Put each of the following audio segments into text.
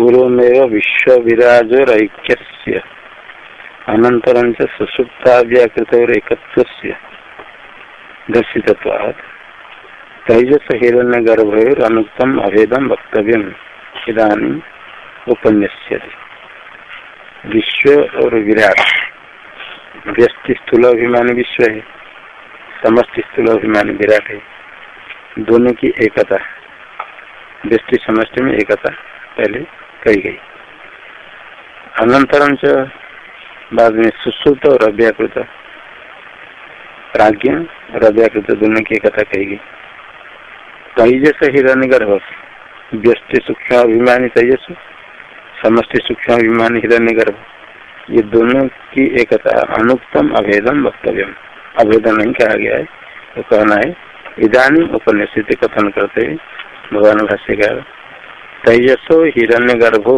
पूर्वमेव विश्व विराजोरैक्य अनंतरं च सुसुप्ताव्याकृत एकत्वस्य दर्शितत्वात्। तैजस हिरण्य गर्भर अनुक्तम अभेदम विश्व और विराट। व्यस्ति स्थूल अभिमानी विश्व। है समष्टि स्थूल अभिमानी विराट। है दोनों की एकता। व्यस्टि समष्टि में एकता। पहले कही गई अनंतरम च बाद में सुश्रुत और अव्याकृत प्राज्ञ और अव्याकृत दोनों की एकता कही गई तेजस हिरण्य गर्भ व्यस्टि सूक्ष्म अभिमानी तेजस समष्टि सूक्ष्म अभिमानी हिरण्य गर्भ ये दोनों की एकता अनुक्तम अभेदम वक्तव्य अभेदन नहीं कहा गया है तो कहना है इधानी उपनिषित कथन करते भगवान भाष्यकार तेजसो हिरण्य गर्भो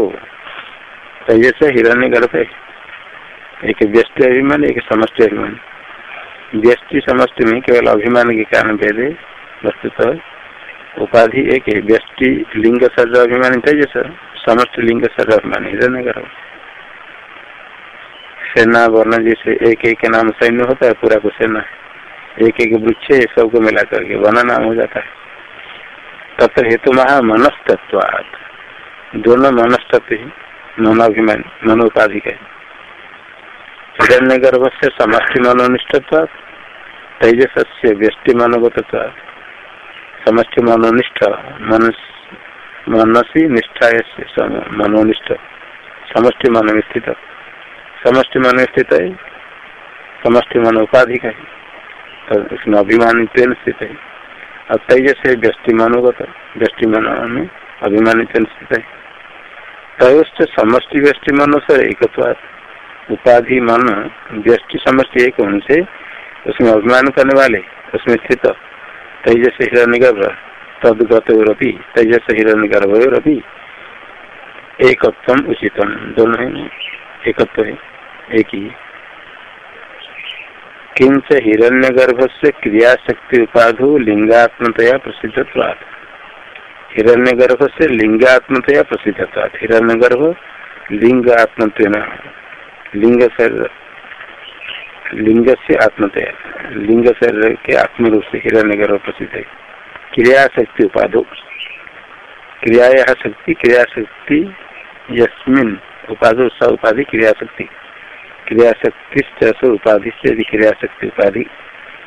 तेजस हिरण्य गर्भ है एक व्यस्टि अभिमान, एक समष्टि अभिमान। व्यस्टि समष्टि में केवल अभिमान के कारण भेद है। उपाधि एक है व्यस्टि लिंग सर्ज अभिमान तेजस समष्टि लिंग सर्ज अभिमान हिरण्य गर्भ सेना वर्ण जैसे एक एक के नाम सैन्य होता है, पूरा को सेना। एक एक वृक्ष सबको मिला करके वन नाम हो जाता है। तत्र हेतु महा मनस्तत्वात दोनों मनस्तत्व ही मनोभिमान मनोपाधि का हिरण्य गर्भ से समष्टि मनोनिष्ठत्व तेजस से व्यष्टि मनोगत समष्टि मनोनिष्ठ मनसी निष्ठा मनोनिष्ठ समष्टि मन स्थित। समष्टि मन स्थित है समष्टि मन उपाधि का है तो इसमें स्थित है और तेजस है व्यष्टि मनोगत व्यष्टि मन में अभिमानी स्थित है तय समष्टि व्यष्टि मनो से एक उपाधि मन व्यष्टि समष्टि एक उनसे उसमें अभिमान करने वाले, उसमें स्थित तेजस हिरण्य गर्भ तदगतरपी तेजस हिरण्य गर्भ एकत्व उचितम, दोनों है एकत्व है, एक ही। किंच हिरण्य गर्भ से क्रिया शक्ति उपाधि लिंगात्मतया प्रसिद्ध हिरण्य गर्भ से लिंगात्मतया प्रसिद्ध हिरण्य गर्भ लिंग आत्मत्व लिंग लिंग से आत्मतया लिंग शरीर के आत्म रूप से हिरण्य गर्भ प्रसिद्ध। है क्रिया शक्ति उपाधो। क्रिया शक्ति क्रिया शक्ति यस्मिन उपाधि स उपाधि क्रिया शक्ति क्रिया उपाधि से क्रिया शक्ति उपाधि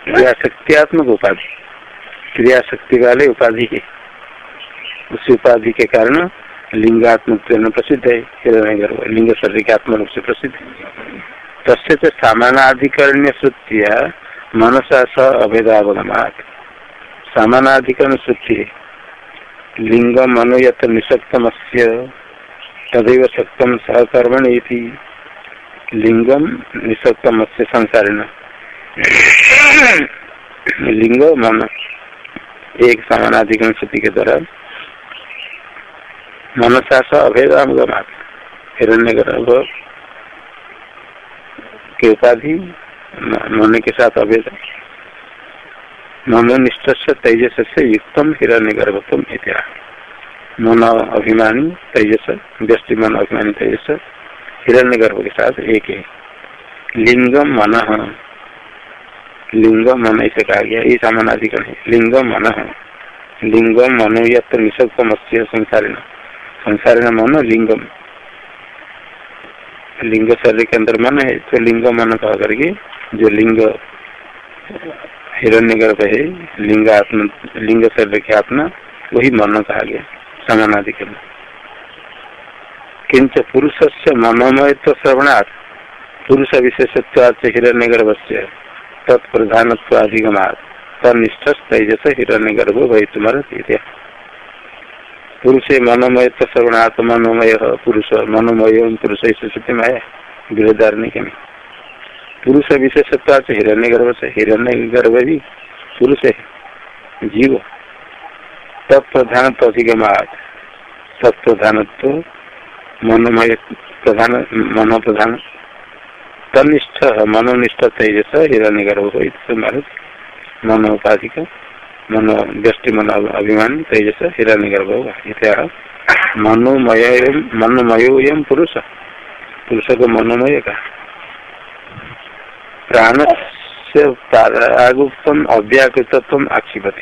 क्रिया शक्तियात्मक उपाधि क्रिया शक्ति वाले उपाधि के। उस उपाधि के कारण लिंगात्मक प्रसिद्ध है, लिंग शरीर के आत्म रूप से प्रसिद्ध तस्य तो सामानाधिकरण्य श्रुतिया मनसा स अभेदावगमात। सामानाधिकरण श्रुति लिंग मनोयत निशक्तम तदैव सक्तम सहकर्मण लिंगम निशक्तम से संसारिण। लिंग मन एक सामानाधिकरण श्रुति के द्वारा मनसा स अभेदागमात हिरण्य गर्भ के उपाधि मन के साथ अभेद। मनोनिष्ठ तेजस से युक्तम हिरण्य गर्भत्म इत्या मन अभिमानी तेजस व्यस्टि मन अभिमानी तेजस। हिरण्य गर्भ के साथ एक है। लिंगम मन। लिंग मन ऐसे कहा गया, ये सामानाधिकरण है। लिंगम मन। लिंगम मनोयत निशक्तम संसारिण। संसार में मन लिंगम। लिंग शरीर के अंदर मन है तो लिंग मन कहा करके जो लिंग हिरण्य गर्भ है लिंग आत्मा लिंग शरीर के आत्मा, वही मन कहा गया, समानाधिकरण। किंच पुरुष से मनोमय तो श्रवणार्थ पुरुष विशेषत्व हिरण्य गर्भ से तत्प्रधान तनिष्ठ तेजस हिरण्य गर्भ तुम्हारा पुरुष मनोमय तो श्रवणात् मनोमय पुरुष मनोमय पुरुष स्थिति में आया के में पुरुष विशेषत्व से हिरण्य गर्भ से हिरण्य गर्भ भी पुरुष है जीव। तत्प्रधान अधिगमात तत्प्रधानत्व मनोमय प्रधान मनो प्रधान तनिष्ठ, मनोनिष्ठ तेजस हिरण्य गर्भ हो मनोपाधि का मन, व्यष्टि मन अभिमान, तेजस हिरण्य गर्भ होगा इत्या मनोमय मनोमयोयम पुरुष। पुरुष को मनोमय का। प्राण से प्रागुक्तम अव्याकृतत्व आक्षिपति।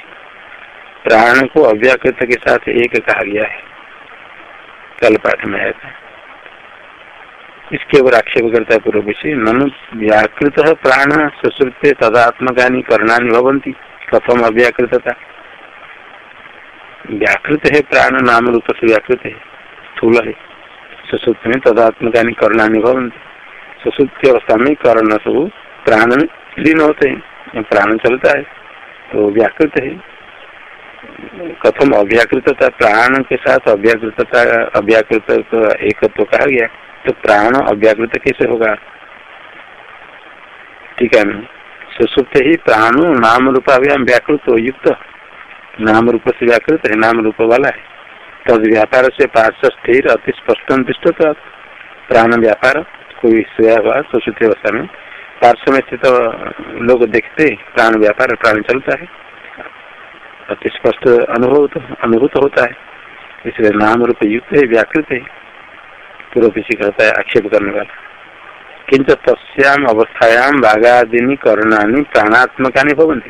प्राण को अव्याकृत के साथ एक कहा गया है। कल पाठ में आया था इसके ऊपर आक्षेप करता है पूर्व विषय ननु व्याकृत प्राण सुश्रुते तदात्मका करना भवंती कथम अव्याकृतता। व्याकृत है प्राण, नाम रूप से व्याकृत है, स्थूल है। सुश्रुत में तदात्मका करना भवंती सुश्रुति अवस्था में कर्ण सब प्राण में लीन होते हैं प्राण चलता है तो व्याकृत है। कथम अव्याकृतता, प्राण के साथ अव्याकृतता, अव्याकृत एकत्व तो कहा गया। तो प्राण अव्याकृत कैसे होगा? ठीक है सुसुप्त ही प्राण नाम रूपाभ्याम व्याकृत हो युक्त। नाम रूप से व्याकृत है, नाम रूप वाला है। तद व्यापार से पार्श्व स्थिर, अति स्पष्ट दृष्ट प्राण व्यापार, कोई सोया हुआ सुश्रुति अवस्था में। पार्श्व में स्थित लोग देखते प्राण व्यापार, प्राण चलता है। अति स्पष्ट अनुभव अनुभूत होता है। इसलिए नाम रूप युक्त है, व्याकृत है। पूर्व पीछे करता है आक्षेप करने वाला। किंच तस्याम अवस्थायाम बाघादि करणानी प्राणात्मका भवंती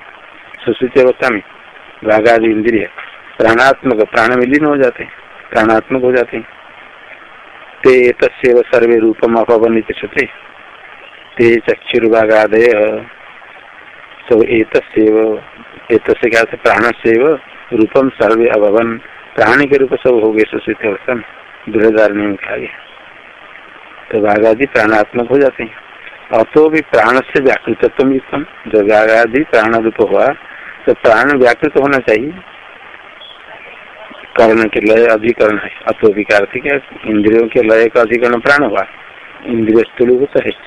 सुश्रुति अवस्था में बाघादि इंद्रिय प्राणात्मक प्राण में लीन हो जाते प्राणात्मक हो जाते ते तस्व सर्वे रूपम अपवनित छते ते चक्षुर्वागादय। सब एक क्या प्राण से रूपम सर्वे अभवन। प्राणी के रूप सब हो गए में कहा गया तो बाघ प्राणात्मक हो जाते हैं। अतो भी प्राण से व्याकृतत्व युक्तम जब बाघ प्राण रूप हुआ तो प्राण व्याकृत होना चाहिए। कर्ण के लय अधिकरण है। अतो भी कार्तिक है। इंद्रियों के लय का अधिकरण प्राण हुआ। इंद्रिय स्थूलभूत है।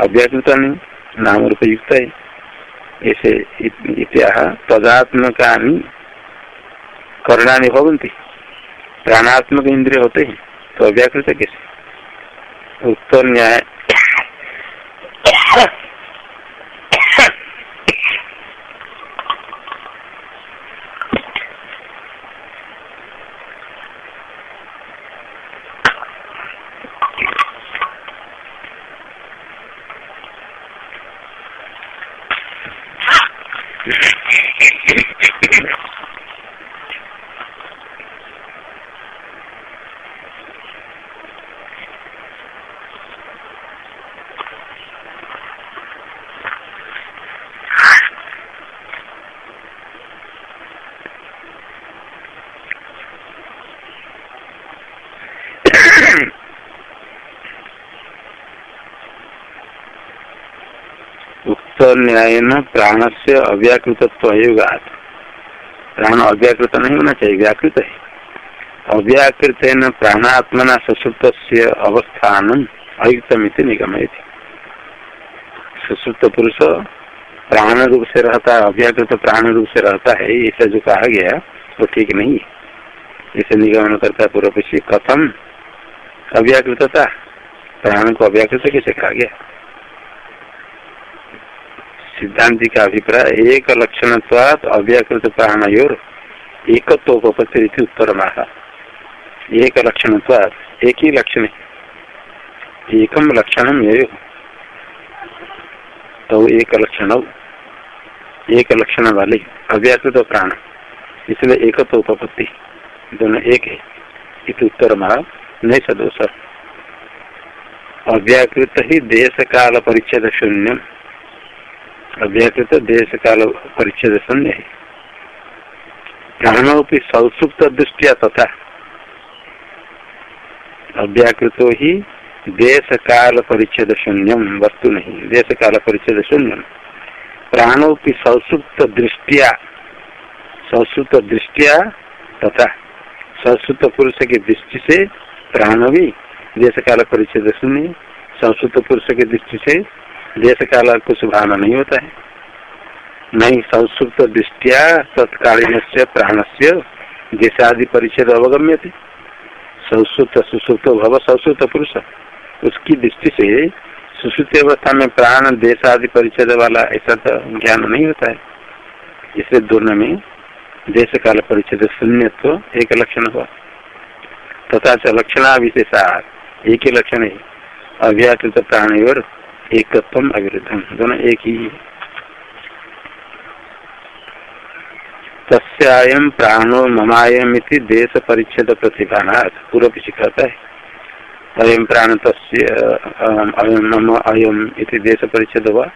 अव्याकृत नहीं। नाम रूप युक्त है। ऐसे इत्या तदात्मका करणानि भवंती प्राणात्मक इंद्रिय होते हैं। तो व्याकृत कैसे? उत्तर न्याय। न्याय न प्राण से अव्याकृतत्व प्राण अव्याकृत नहीं होना चाहिए, व्याकृत है। अव्याकृत न प्राणात्मना सुसुप्त अवस्थान अयुक्तमित निगम सुसुप्त पुरुष प्राण रूप से रहता है अव्याकृत प्राण रूप से रहता है ऐसा जो कहा गया, वो ठीक नहीं है। इसे निगमन करता है पूर्व कथम अव्याकृतता। प्राण को अव्याकृत कैसे कहा गया? सिद्धांति का अभिप्राय, एक लक्षण अव्याकृत प्राणयोर एकत्वोपत्ति उत्तर महा एक लक्षण। एक ही लक्षण एकम लक्षण तो एक लक्षण। एक लक्षण वाले अव्याकृत प्राण। इसलिए एकत्व उपपत्ति दोनों एक है। इत उत्तर महा नहीं सदोष अव्याकृत ही देश काल परिच्छेद शून्य अव्याकृत देश काल परिच्छेद शून्य है प्राणोपि सौसुप्त दृष्टिया तथा अव्याकृत ही देश काल परिच्छेद शून्यम वस्तु नहीं। देश काल परिच्छेद शून्यम प्राणोपि सौसुप्त दृष्टिया सौसुप्त दृष्टिया तथा संस्कृत पुरुष की दृष्टि से प्राण भी देश काल परिच्छेद शून्य संस्कृत पुरुष की दृष्टि से देश काल कुछ भावना नहीं होता है। नहीं संस्कृत दृष्टिया तत्कालीन से प्राण से देशादि परिचय अवगम्य थे। संस्कृत सुश्रुत भव, संस्कृत पुरुष। उसकी दृष्टि से सुश्रुत अवस्था में प्राण, देश आदि परिचय वाला ऐसा तो ज्ञान नहीं होता है। इसलिए दोनों में देश काल परिच्छेद शून्य तो एक लक्षण हुआ। तथा लक्षणा विशेषा एक ही लक्षण है। अव्याकृत प्राणी और एकत्व अविरुद्ध दोनों एक ही। तस्यायम प्राणो ममायम देश परिच्छेद प्रतिभा पूर्व पीछे कहता है अयम प्राण अयम इति देश परिच्छेद हुआ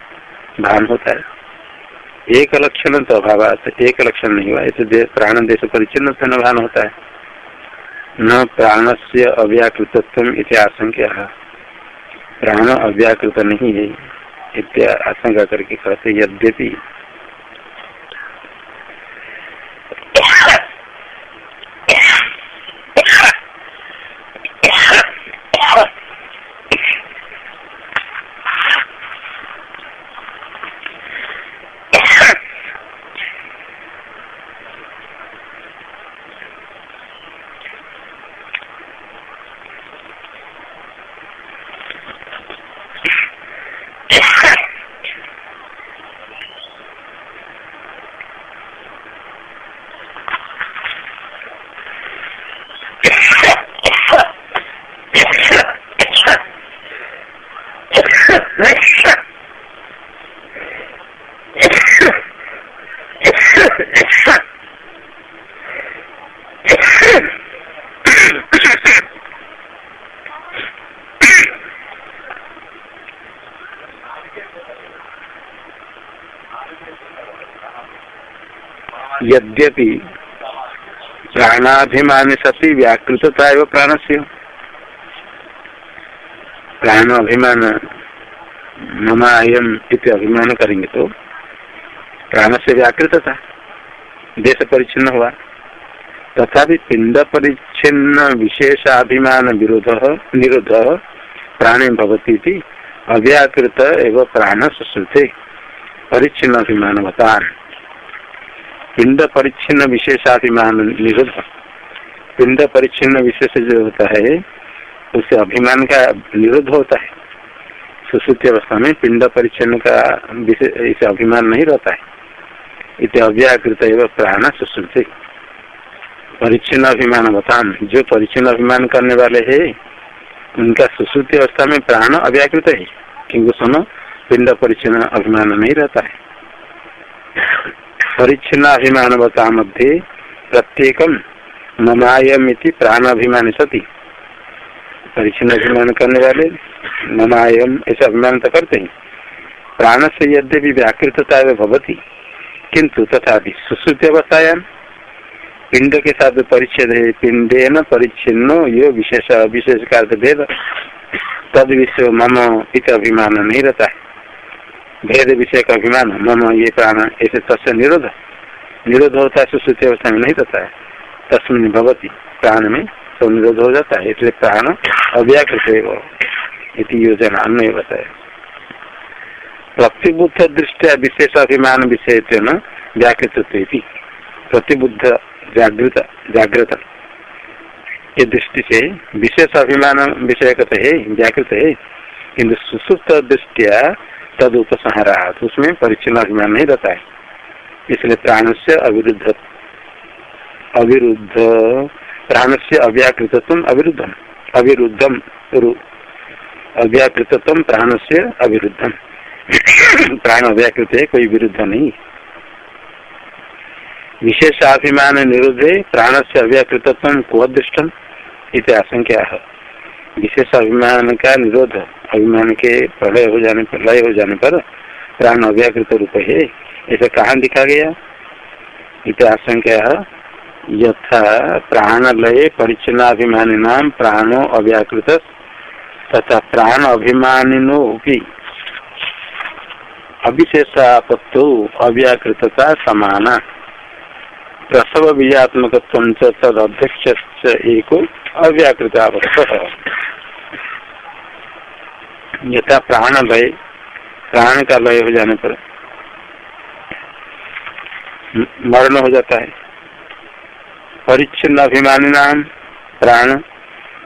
भान होता है। एक लक्षण तो अभाव एक लक्षण नहीं हुआ। इसे प्राण देश परिचिन से न भान होता है। न प्राण से अव्याकृतत्व इति प्राण अव्याकृत नहीं है इत्या आशंका करके कहते यद्यपि यद्यपि प्राणाभिमान सती व्याकृतता एवं प्राण से प्राण अभिमान ममायम इति अभिमान करेंगे तो प्राण से व्याकृतता देश परिच्छिन्न हुआ। तथापि पिंड परिच्छिन्न विशेषाभिमान विरोध निरोध प्राणी भवती अव्याकृत एवं प्राण सुश्रुते परिच्छिन्न अभिमान बतान पिंड परिच्छिन्न विशेषाभिमान निरुद्ध। पिंड परिच्छिन्न विशेष जो होता है उससे अभिमान का निरुद्ध होता है। सुश्रुति अवस्था में पिंड परिच्छिन्न का इसे अभिमान नहीं रहता है। इत अव्याकृत एवं प्राण सुश्रुति परिच्छिन्न अभिमान बतान जो परिच्छिन्न अभिमान करने वाले है, उनका सुश्रुति अवस्था में प्राण अव्याकृत है। क्योंकि सुनो पिंड परिचन्न अभिमान नहीं रहता है। परिच्छिन्नाभिमानवता मध्य प्रत्येक ममायमिति प्राणाभिमान सती परिच्छिन्न अभिमान करने वाले ममायम ऐसे अभिमान तो करते हैं। प्राण से यद्यपि व्याकृतता भवती किंतु तथा सुश्रुति अवस्थायाम। पिंड के साथ परिच्छेद है पिंडे न परिच्छिन्नो ये विशेष विशेष का भेद तद विषय मम इत अभिमान नहीं रहता है। भेद विषय का अभिमान। मम ये प्राण, ऐसे तस्य निरोध। निरोध होता है, सुश्रुति अवस्था में नहीं रहता है। तस्मिन भवती, प्राण में तो निरोध हो जाता है, इसलिए प्राण अव्याकृत योजना अन्य बताए प्रतिबुद्ध दृष्टिया विशेष अभिमान विषय न व्याकृत प्रतिबुद्ध जागृत जागृत। के दृष्टि से विशेष अभिमान विषय है, व्याकृत है। किन्तु सुसुप्त दृष्टिया तद उपसंहारा। तो उसमें परिचन्न अभिमान नहीं रहता है। इसलिए प्राण से अविरुद्ध। अविरुद्ध। प्राण से अव्याकृतत्व अविरुद्धम। अविरुद्धम अव्याकृतत्व प्राण से अविरुद्धम। प्राण अव्याकृत है कोई विरुद्ध नहीं। विशेष अभिमान निरुद्धे प्राण से अव्याकृतत्व को अदृष्टम इत आशंका विशेष अभिमान का निरोध अभिमान के प्रलय हो जाने पर, लय हो जाने पर प्राण अव्याकृत रूप है। ऐसा कहा दिखा गया? आशंका यथा प्राण लय परिचन्नाभिमानी नाम प्राणो अव्याकृत। तथा प्राण अभिमानिनो भी अविशेषापत्तो अव्याकृतता समाना। प्रसव बीजात्मक तद एक अव्याकृतावस्थ यथा प्राण लय प्राण का लय हो जाने पर मरण हो जाता है। परिच्छिन्न अभिमानी नाम प्राण,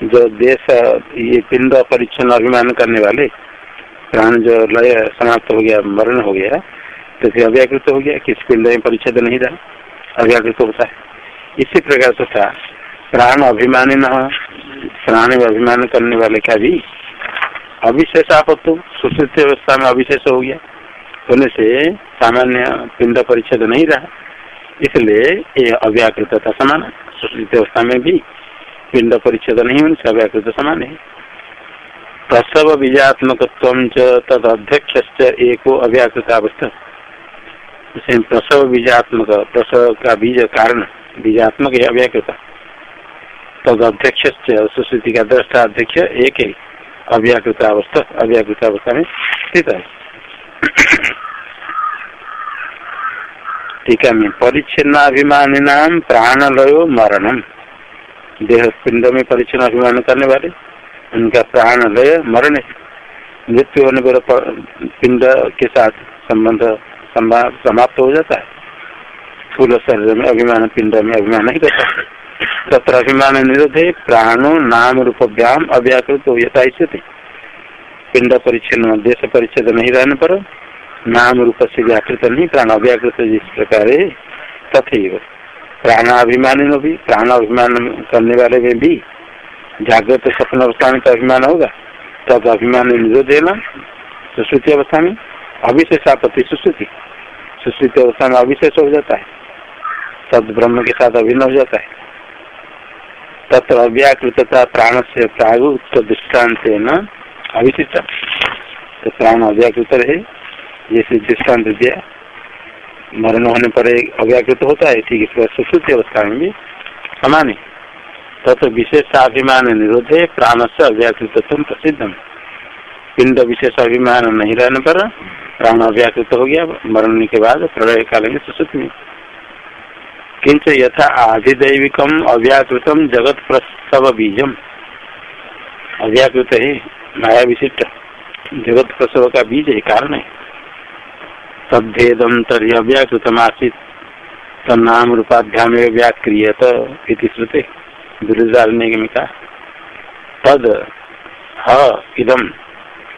जो देश, ये पिंड परिच्छिन्न अभिमान करने वाले, प्राण जो लय समाप्त हो गया, मरण हो गया तो फिर अव्याकृत हो गया किस पिंड में परिच्छेद नहीं रहा। अव्याकृत होता है। इसी प्रकार तथा प्राण अभिमानी न प्राण में अभिमान करने वाले का भी? अविशेष आपत्तु सुश्रुति अवस्था में अविशेष हो गया। होने से सामान्य पिंड परिच्छेद नहीं रहा। इसलिए ये अव्याकृतता समान सुश्रुति अवस्था में भी पिंड परिच्छेद नहीं होने से अव्याकृत समान है। प्रसव बीजात्मक तद अध्यक्ष एक अव्याकृत अवस्था प्रसव बीजात्मक, प्रसव का बीज कारण बीजात्मक है अव्याकृत। तद अध्यक्ष सुश्रुति का दृष्टा अध्यक्ष एक है अव्याकृत अवस्था अव्याकृत अवस्था में स्थित है। टीका में परिच्छिन्नाभिमानी नाम प्राणलयो मरणम देह पिंड में परिच्छिन्न अभिमान करने वाले, उनका प्राण लय मरण। मृत्यु होने पर पिंड के साथ संबंध समाप्त हो जाता है। स्थूल शरीर में अभिमान, पिंड में अभिमान नहीं करता। तत्र अभिमान निरोधे, प्राणो नाम रूप व्याम अव्याकृत हो यथा स्थिति पिंड परिच्छिन्न देश परिच्छेद नहीं रहने पर नाम रूप से व्याकृत नहीं, प्राण अव्याकृत जिस प्रकार है तथे प्राणाभिमानी भी प्राण अभिमान करने वाले में भी जागृत सपन अवस्था में तो अभिमान होगा। तब अभिमान निरोध है ना, सुश्रुति अवस्था में अविशेष आपत्ति सुश्रुति। सुश्रुति अवस्था में अविशेष हो जाता है। तद ब्रह्म के साथ अभिन्न हो जाता है। तत्र अव्याकृतता प्राण से प्रागुक्त दृष्टांत न अविशिष्ट तो प्राण अव्याकृत रहे जैसे दृष्टांत दिया। मरण होने पर अव्याकृत होता है, ठीक है सुश्रुति अवस्था में भी समान। है तथा विशेष अभिमान निरोध है प्राण से अव्याकृत प्रसिद्ध पिंड विशेष अभिमान नहीं रहने पर प्राण अव्याकृत हो गया, मरण के बाद प्रलय काल में सुश्रुति में। किंच यथा आधिदैविकम अव्याकृतम जगत प्रसव बीजम। अव्याकृत है, माया विशिष्ट। जगत प्रसव का बीज है, कारण है। तदेदम तरी अव्याकृतम आसित। तन्नाम रूपाध्याम व्याक्रियत इति श्रुते। दुर्जालने में कहा, तद ह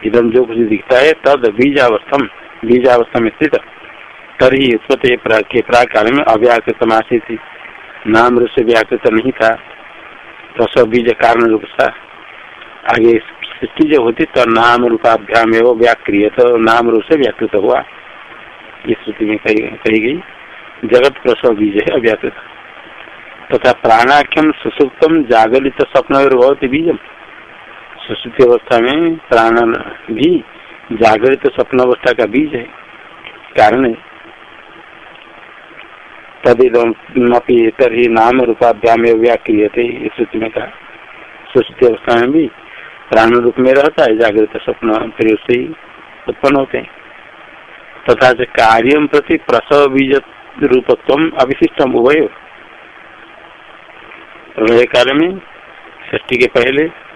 इदम जो कुछ दिखता है, तद बीजावस्थम बीजावस्था में स्थित तरी उत्पत्ति के प्राग काल में अव्याकृत मासी थी नाम रूप से व्याकृत नहीं था रस बीज कारण रूप था आगे सृष्टि जो होती तो नाम रूपाभ्याम एवं व्याक्रिय तो नाम रूप से व्याकृत हुआ। इस स्थिति में कही गई। जगत प्रसव बीज है, अव्याकृत। तथा तो प्राणाख्यम सुसुप्तम जागरित स्वप्न बीजम। सुश्रुति अवस्था में प्राण भी जागृत स्वप्न अवस्था का बीज है। कारण है। तदिदमपी तरी नाम रूपाभ्याम व्याक्रियते श्रुति में कहा। सुस्ती अवस्था में भी प्राण रूप में रहता है, जागृत स्वप्न, फिर उससे ही उत्पन्न होते हैं। तथा से कार्य प्रति प्रसव बीज रूपत्व अविशिष्टम उभय काल में सृष्टि के पहले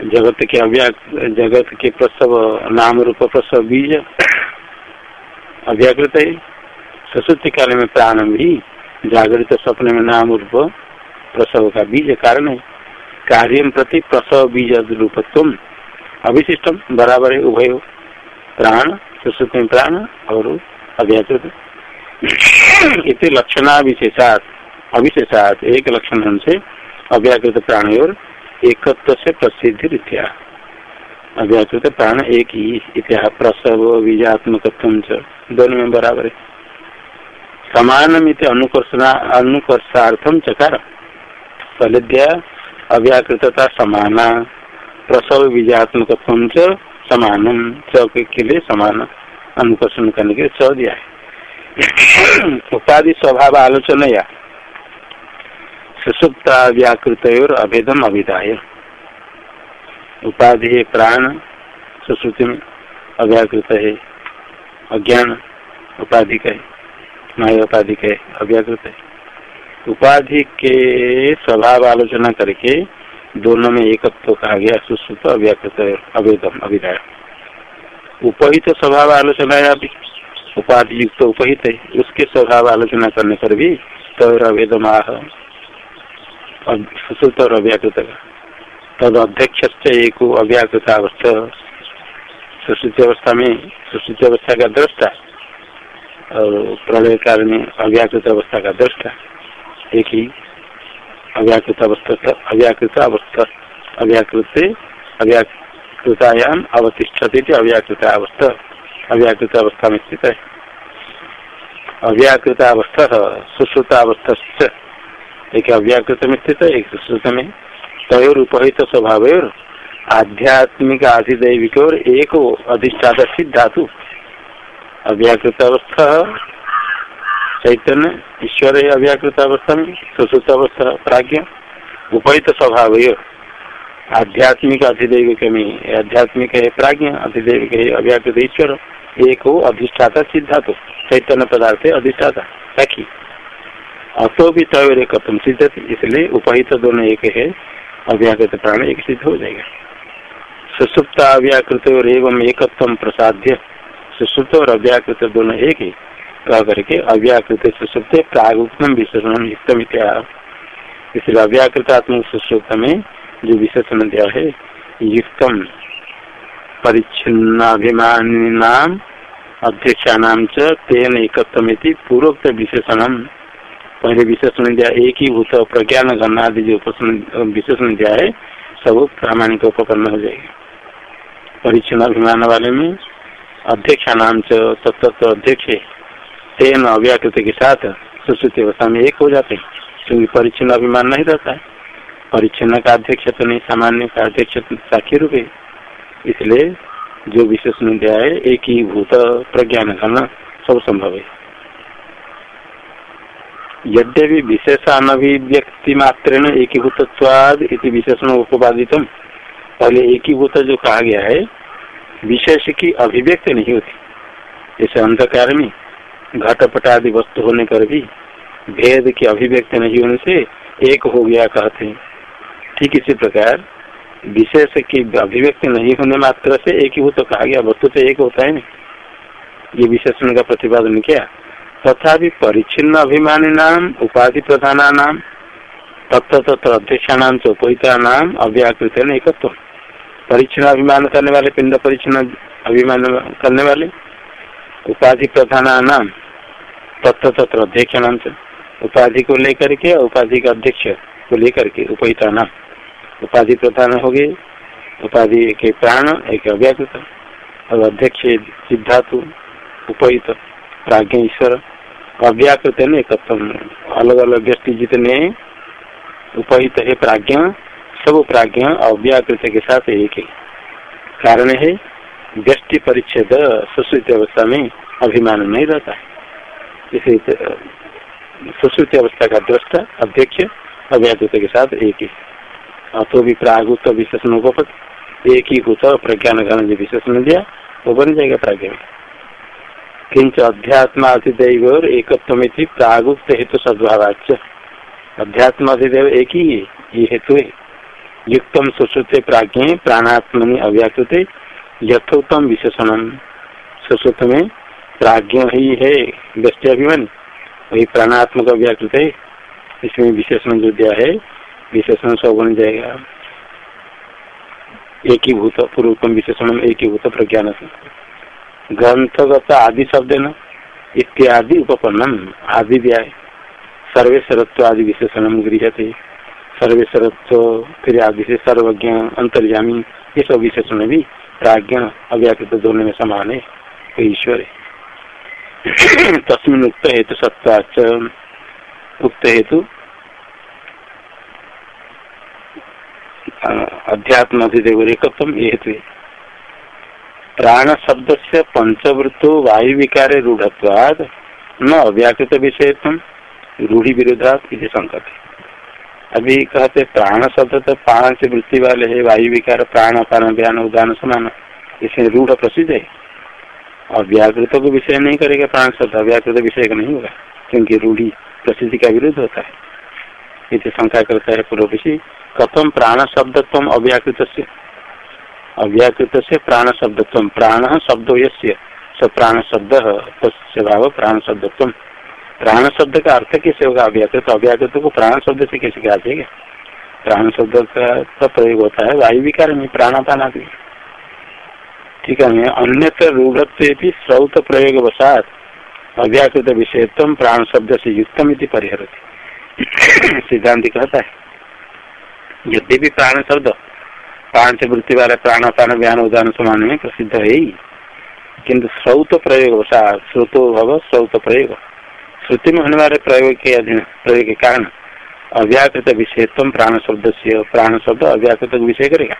जगत के अव्या जगत के प्रसव, नाम रूप प्रसव बीज अव्याकृत है। सशुद्धि काल में प्राण भी, जागृत स्वप्न में नाम रूप प्रसव का बीज कारण है। कार्य प्रति प्रसव बीज रूपत्व अविशिष्टम बराबर है उभय। प्राण सुश्रुति प्राण और अव्याकृत इतने लक्षणाविशेषात, अविशेषात, एक लक्षण से अव्याकृत प्राण और एकत्व से प्रसिद्धि रीत्या अव्याकृत प्राण एक ही इतिहास प्रसव बीजात्मक दोनों में बराबर है। समान अनुकर्षणा अनुकर्षार्थम चकार फलिद्या, अव्याकृतता समाना, प्रसव बीजात्मक समानम चौक के लिए समान, अनुकर्षण करने के लिए दिया है। उपाधि स्वभाव आलोचना या सुसुप्ता व्याकृत और अभेदम अभिधाय। उपाधि है प्राण सुश्रुति में अव्याकृत है अज्ञान उपाधि का है माया उपाधि के अव्याकृत है उपाधि के स्वभाव आलोचना करके दोनों में एकत्व तो कहा गया सुश्रुत अव्याकृत अवेदम अभिधाय। उपहित तो स्वभाव आलोचना है अभी उपाधि युक्त तो उपहित है, उसके स्वभाव आलोचना करने पर भी तो अवेदम आह। सुश्रुत और अव्याकृत तद अध्यक्ष एक अव्याकृत अवस्था सुश्रुति अवस्था में सुश्रुति अवस्था का दृष्टा और प्रलय काल में अव्याकृत अवस्था का दृष्टा एक ही अव्याकृत अवस्था अव्याकृत अवस्था, अव्याकृत अव्याकृतायाम अवतिष्ठती अव्याकृत अवस्था अव्याकृत अवस्था में स्थित है। अव्याकृत अवस्था, सुश्रुता अवस्था एक अव्याकृत में स्थित है एक सुश्रुत में तयोर उपहित स्वभाव आध्यात्मिक आधिदैविक और एक अधिष्ठात धातु अव्याकृत अवस्था चैतन्य, ईश्वर है अव्याकृत अवस्था में सुश्रुत अवस्था प्राज्ञ, उपहित स्वभाव आध्यात्मिक अधिदेविक में आध्यात्मिक है प्राज्ञ अधिदेविक है अव्याकृत ईश्वर एक अधिष्ठाता सिद्धात चैतन्य पदार्थ अधिष्ठाता। सखी अतो भी तय कथम सिद्ध इसलिए उपहित दोनों एक है, अव्याकृत प्राण एक सिद्ध हो जाएगा। सुसुप्त अव्याकृत और एवं एकत्व प्रसाद्य, सुसुप्त और अव्याकृत दोनों एक ही। कह करके अव्याकृत सुसुप्त प्रागुक्तम विशेषण युक्तम इसलिए अव्याकृत आत्म सुसुप्त में जो विशेषण दिया है, युक्तम परिच्छिन्नाभिमानी नाम अध्यक्षा नाम तेन एकत्वमिति पूर्वोक्त विशेषण पहले विशेषण दिया, एक ही भूत प्रज्ञान घन आदि जो विशेषण दिया है, सब प्रामाणिक उपकरण हो जाएगा। परिचन्न अभिमान वाले में अध्यक्ष नाम तत्व अध्यक्ष तेन अव्याकृत के साथ सुश्रुति अवस्था में एक हो जाते हैं, क्योंकि परिचन्न अभिमान नहीं रहता है। परिचन्न का अध्यक्ष तो नहीं, सामान्य का अध्यक्ष साक्षी रूप है। इसलिए जो विशेषण दिया है, एक ही भूत प्रज्ञान करना सब संभव है। यद्यपि विशेषानभिव्यक्ति मात्र एक ही भूतत्वाद इति विशेषण उपवादित पहले एक ही जो कहा गया है, विशेष की अभिव्यक्ति नहीं होती। जैसे अंधकार में घटपट आदि वस्तु होने पर भी भेद की अभिव्यक्ति नहीं होने से एक हो गया कहते हैं। ठीक इसी प्रकार, विशेष की अभिव्यक्ति नहीं होने मात्र से एक ही कहा गया, वस्तु तो एक होता है ना ये विशेषण का प्रतिपादन किया तथा परिच्छिन्न अभिमानी नाम उपाधि प्रधान नाम तत्व तत्व अध्यक्षा नाम चौपहिता नाम अव्याकृत एकत्व परिच्छिन्न अभिमान करने वाले पिंड परिच्छिन्न अभिमान करने वाले उपाधि प्रधान नाम तत्व तत्व अध्यक्ष नाम से उपाधि को लेकर के उपाधि का अध्यक्ष को लेकर के उपहिता नाम उपाधि प्रधान हो गए, उपाधि के प्राण, एक अव्याकृत, और अध्यक्ष सिद्धातु, उपहित। प्राज्ञ ईश्वर अव्याकृत है एकत्म अलग अलग व्यक्ति जितने उपहित है प्राज्ञ, सब प्राज्ञ अव्याकृत के साथ एक है। कारण है व्यक्ति परिच्छेद सुश्रुति अवस्था में अभिमान नहीं रहता है। इसे सुश्रुति अवस्था का दृष्टा अध्यक्ष अव्याकृत के साथ एक ही। अतो भी प्रागुत विशेषण उपपत एक ही कुछ प्रज्ञान घन जो विशेषण दिया, वो बन जाएगा प्राज्ञ किंच अध्यात्माधिदेव और एकत्व प्रागुक्त हेतु सद्भावाच अध्यात्माधिदेव एक ही है ये हेतु है। युक्तम सुश्रुते प्राज्ञ, प्राणात्मनि अव्याकृत यथोत्तम विशेषण। सुश्रुत में प्राज्ञ ही है दृष्टि अभिमान वही प्राणात्मक अव्याकृत। है इसमें विशेषण जो दिया है, विशेषण सब बन जाएगा। एक ही भूत पूर्वोत्तम विशेषण में एक ही भूत प्रज्ञान ग्रंथगत आदि शब्द न, इत्यादि उपपन्नम आदि आए सर्वेश्वरत्व आदि विशेषण गृह थे सर्वेश्वरत्व फिर आदि से सर्वज्ञ अंतर्जामी ये सब विशेषण भी प्राज्ञ अव्याकृत दोनों में समान है ईश्वर है। तस्मिन उक्त हेतु सत्ता उक्त हेतु अध्यात्म अधिदेवरेकत्व ये हेतु प्राण शब्द से पंचवृत्तो वायु विकार रूढ़वाद न अव्याकृत विषय तुम रूढ़ी विरोधात संकट अभी कहते प्राण शब्द तो पाँच वृत्ति वाले है वायु विकार प्राण अपान बयान उदान समान, इसमें रूढ़ प्रसिद्ध है। अव्याकृत को विषय नहीं करेगा प्राण शब्द अव्याकृत विषय का नहीं होगा, क्योंकि रूढ़ी प्रसिद्धि का विरोध होता है। इसे शंका करता है पूर्व कथम प्राण शब्दत्व अव्याकृत से अव्याकृत से प्राण शब्दत्व प्राण शब्दो यस्य? स प्राण शब्द भाव प्राण शब्दत्व प्राण शब्द का अर्थ कैसे होगा? अव्याकृत अव्याकृत को प्राण शब्द से कैसे कहा जाएगा? प्राण शब्द का प्रयोग होता है वायु विकार में प्राणापान आदि ठीक है अन्यत्र रूढ़ भी श्रौत प्रयोग वसात। अव्याकृत विषयत्व प्राण शब्द से युक्तम इति परिहरती। सिद्धांत कहता है, यद्यपि प्राण शब्द पाँच वृत्ति वाले प्राण प्राण ज्ञान उदान समान में प्रसिद्ध है ही। किन्तु श्रौत प्रयोग श्रोतो भव श्रौत प्रयोग। श्रुति में होने वाले प्रयोग के अधीन, प्रयोग के कारण अव्याकृत विषयत्व प्राण शब्द से प्राण शब्द अव्याकृत विषय करेगा।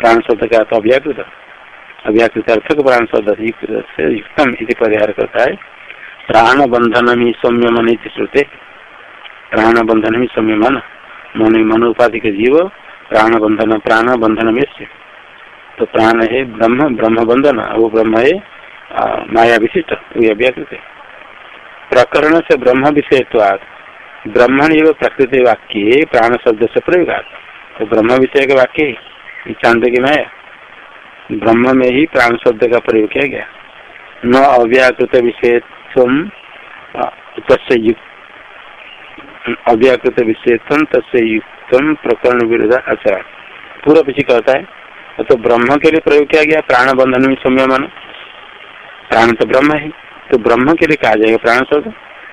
प्राण शब्द का तो अव्याकृत। अव्याकृत अर्थ प्राण शब्द से युक्तम इति परिहार करता है। प्राण बंधन ही सौम्य श्रुते। प्राण बंधन ही सौम्य मन मन मन उपाधि के जीव प्राण बंधन प्राण बंधन में तो प्राण है ब्रह्म ब्रह्म बंधन वो ब्रह्म है माया विशिष्ट वो अव्याकृत है प्रकरण से ब्रह्म विषय ब्रह्मण एवं प्रकृति वाक्य प्राण शब्द से प्रयोग तो ब्रह्म विषय के वाक्य चाँद की माया। ब्रह्म में ही प्राण शब्द का प्रयोग किया गया। न अव्याकृत विषय अव्याकृत विषय तस्य युक्त प्रकरण विरोध आचरण पूरा पीछे कहता है तो ब्रह्म के लिए प्रयोग किया गया प्राण बंधन में संयमन प्राण तो ब्रह्म है तो ब्रह्म के लिए कहा जाएगा प्राण शब्द।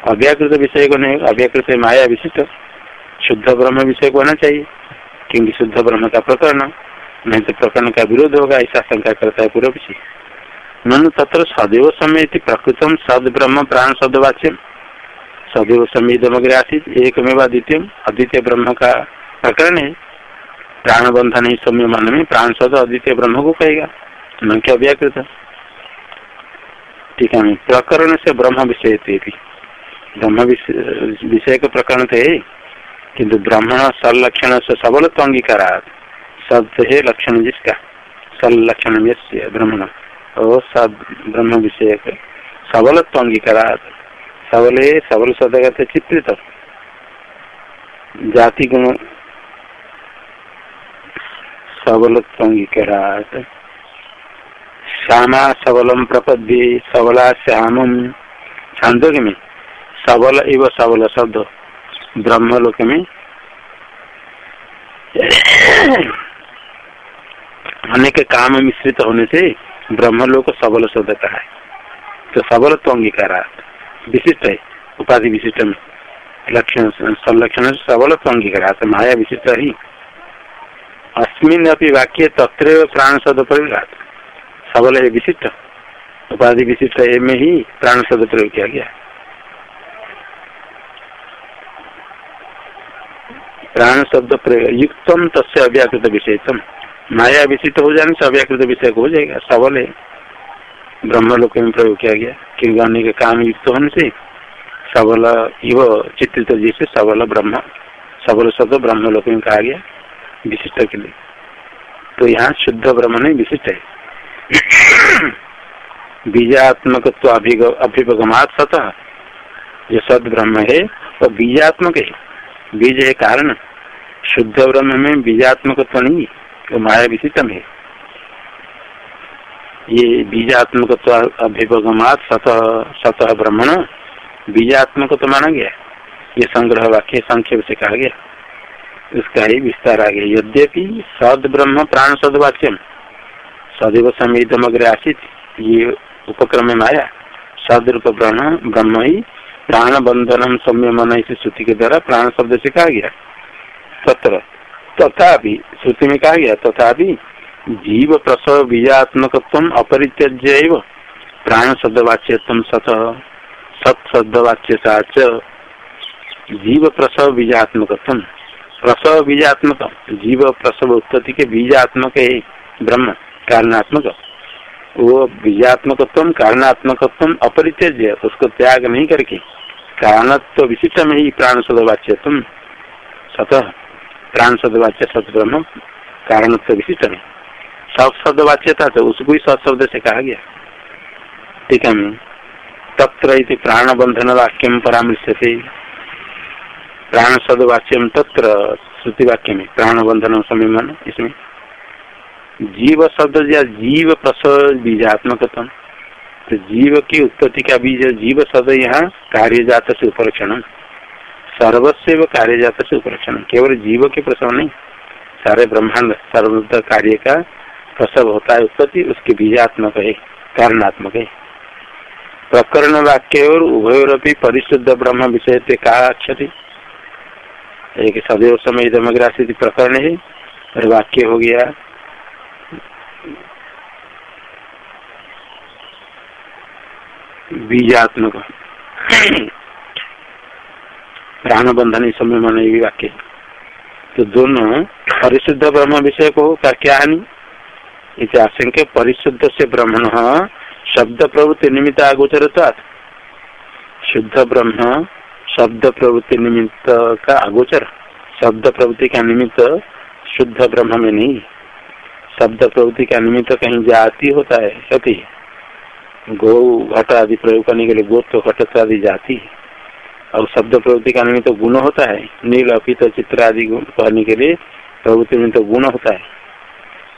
अव्याकृत विषय को नहीं, अव्याकृत माया विशिष्ट। शुद्ध ब्रह्म विषय को होना चाहिए, क्योंकि शुद्ध ब्रह्म का प्रकरण, नहीं तो प्रकरण का विरोध होगा, ऐसा शंका करता है पूर्व पीछे ननु तत्र सदैव समय प्रकृतम सद ब्रह्म प्राण शब्द वाच्य सदैव समय दमग्र आसित। एक में द्वितीय। अद्वितीय ब्रह्म का प्रकरण है। प्राण बंधन ही सौम्य मन में। प्राण शब्द अद्वितीय ब्रह्म को कहेगा। न क्या व्याकृत? ठीक है प्रकरण से ब्रह्म विषय थे ब्रह्म विषय का प्रकरण तो है किन्तु ब्राह्मण सलक्षण से सबल तो अंगीकारा सद है लक्षण जिसका? सलक्षण ब्रह्मण। और सब ब्रह्म विषय सबल तो अंगीकारा सबल है सबल शब्द कहते चित्रित जाति गुण। सबल तो श्यामा सबलम प्रपद्ये सबला श्याम छांदोग्य में? सबल एवं सबल शब्द। ब्रह्मलोक में। अनेक काम मिश्रित होने से ब्रह्मलोक सबल शब्द का है। तो सबल तो अंगीकार विशिष्ट है, उपाधि विशिष्ट लक्षण संलक्षण सबल तो अंगीकार तो माया विशिष्ट ही। अस्मिन अपनी वाक्य तत्र प्राण शब्द प्रयोग सबल है विशिष्ट, उपाधि विशिष्ट है, में ही प्राण शब्द प्रयोग किया गया। प्राण शब्द प्रयोग, युक्तम तस्य अव्याकृत विषयतम। माया विशिष्ट हो जाने से अव्याकृत विषय हो जाएगा सबल है ब्रह्म लोक में प्रयोग किया गया। क्योंकि अन्य के काम युक्त होने से सबल इव चित्रित जैसे सबल ब्रह्म, सबल शब्द ब्रह्म लोक में कहा गया विशिष्ट के लिए। तो यहाँ शुद्ध ब्रह्म नहीं, विशिष्ट है। बीजात्मक तो अभिभगमात सतह जो सद ब्रह्म है वो बीजात्मक है। बीज है कारण। शुद्ध ब्रह्म में बीजात्मक तो नहीं तो माया विशिष्टम है। ये बीजात्मक अभिभगमात सतह सतह ब्रह्मण बीजात्मक तो माना गया। ये संग्रह वाक्य संक्षेप से कहा गया। इसका ही विस्तार आ गया यद्यपि सद ब्रह्म प्राण सदवाच्यम सदैव समीतमग्र आशित ये उपक्रम में आया सदरूप ब्रह्म ब्रह्म ही प्राण बंधनम मन इस श्रुति के द्वारा प्राण शब्द से कहा गया। तथा श्रुति में कहा गया तथा जीव प्रसव बीजात्मक अपरित्यज्य प्राण शब्द वाच्यत्म सत। सत शब्द वाच्य साच जीव प्रसव बीजात्मक प्रसव बीजात्मक जीव प्रसव उत्पत्ति के बीजात्मक है ब्रह्म। कारणात्मक। वो बीजात्मक कारणात्मक अपरित्यज्य। उसको त्याग नहीं करके। कारणत्व विशिष्ट में ही प्राण सदवाच्य तुम प्राण सदवाच्य सत। ब्रह्म कारणत्व विशिष्ट में सब शब्द था तो उसको ही सत शब्द से कहा गया। ठीक है तत्र प्राण बंधन वाक्यम परामर्श से प्राण सदवाच्यम तत्र श्रुति वाक्य में प्राण बंधन समय मन इसमें। जीव शब्द या जीव प्रसव बीजात्मकतम तो जीव की उत्पत्ति का बीज जीव शब्द यहाँ कार्य जात से उपरक्षण सर्वस्व कार्य जात से उपरक्षण केवल जीव के प्रसव नहीं, सारे ब्रह्मांड सर्व कार्य का प्रसव होता है, उत्पत्ति उसके बीजात्मक है, कारणात्मक है। प्रकरण वाक्य और उभयोरपी परिशुद्ध ब्रह्म विषय से कहा क्षति एक सदैव समय दमग्रासी प्रकरण है और वाक्य हो गया। बीजात्मक। प्राण बंधन समय मन वाक्य। तो दोनों परिशुद्ध ब्रह्म विषय को क्या हानि आशंक परिशुद्ध से ब्रह्मण शब्द प्रवृत्ति निमित्त अगोचर शुद्ध ब्रह्म शब्द प्रवृत्ति निमित्त का अगोचर शब्द प्रवृत्ति का निमित्त शुद्ध ब्रह्म में नहीं। शब्द प्रवृत्ति का निमित्त कहीं जाति होता है, सती। गो घट आदि प्रयोग करने के लिए गोत्व घट आदि जाति। और शब्द प्रवृत्ति का निमित्त गुण होता है। नील अपित चित्र आदि कहने के लिए प्रवृत्ति में तो गुण होता है।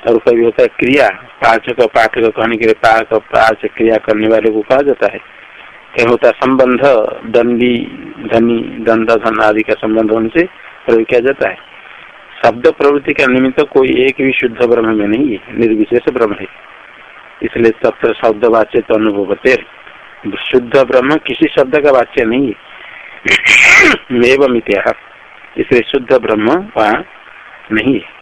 और कभी होता है क्रिया पाचक पाठक कहने के लिए पाक पाच क्रिया करने वाले को कहा जाता है। कहीं होता है? संबंध, दंडी, धनी, दंड, धन आदि का संबंध होने से प्रयोग किया जाता है। शब्द प्रवृत्ति का निमित्त कोई एक भी शुद्ध ब्रह्म में नहीं है, निर्विशेष ब्रह्म है। इसलिए तत्व शब्द वाच्य तो अनुभवते शुद्ध ब्रह्म किसी शब्द का वाच्य नहीं है। एवं इतिहास। इसलिए शुद्ध ब्रह्म वहाँ नहीं है।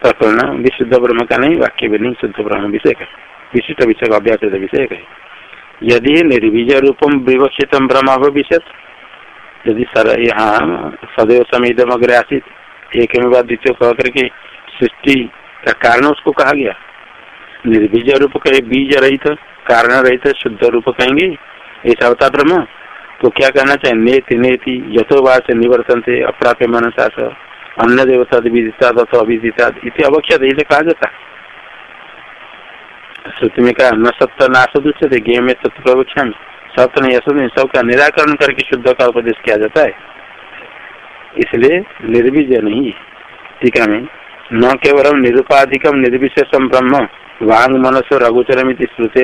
प्रकरण विशुद्ध ब्रह्म का नहीं वाक्य भी नहीं शुद्ध ब्रह्म विषय का विशिष्ट विषय का अभ्यास विषय का यदि निर्बीज रूपम विवक्षित ब्रह्म भविष्य यदि सर यहाँ सदैव समीदम अग्र आसित एक में द्वितीय कह करके सृष्टि का कारण उसको कहा गया निर्बीज रूप कहे बीज रहित कारण रहित शुद्ध रूप कहेंगे ऐसा होता ब्रह्म तो क्या कहना चाहिए नेति नेति यथोवाद से निवर्तन से अप्राप्य मनसा अन्य देवता विदिता अथवा अभिदिता इति अवक्षत इसे कहा जाता श्रुति में कहा न सत्य न असद गे में तत्व प्रवक्षा में सत्य नहीं असत नहीं सबका निराकरण करके शुद्ध का उपदेश किया जाता है। इसलिए निर्विज नहीं। ठीक है न केवल निरुपाधिकम निर्विशेषम ब्रह्म, वांग मनस और अगोचरम श्रुते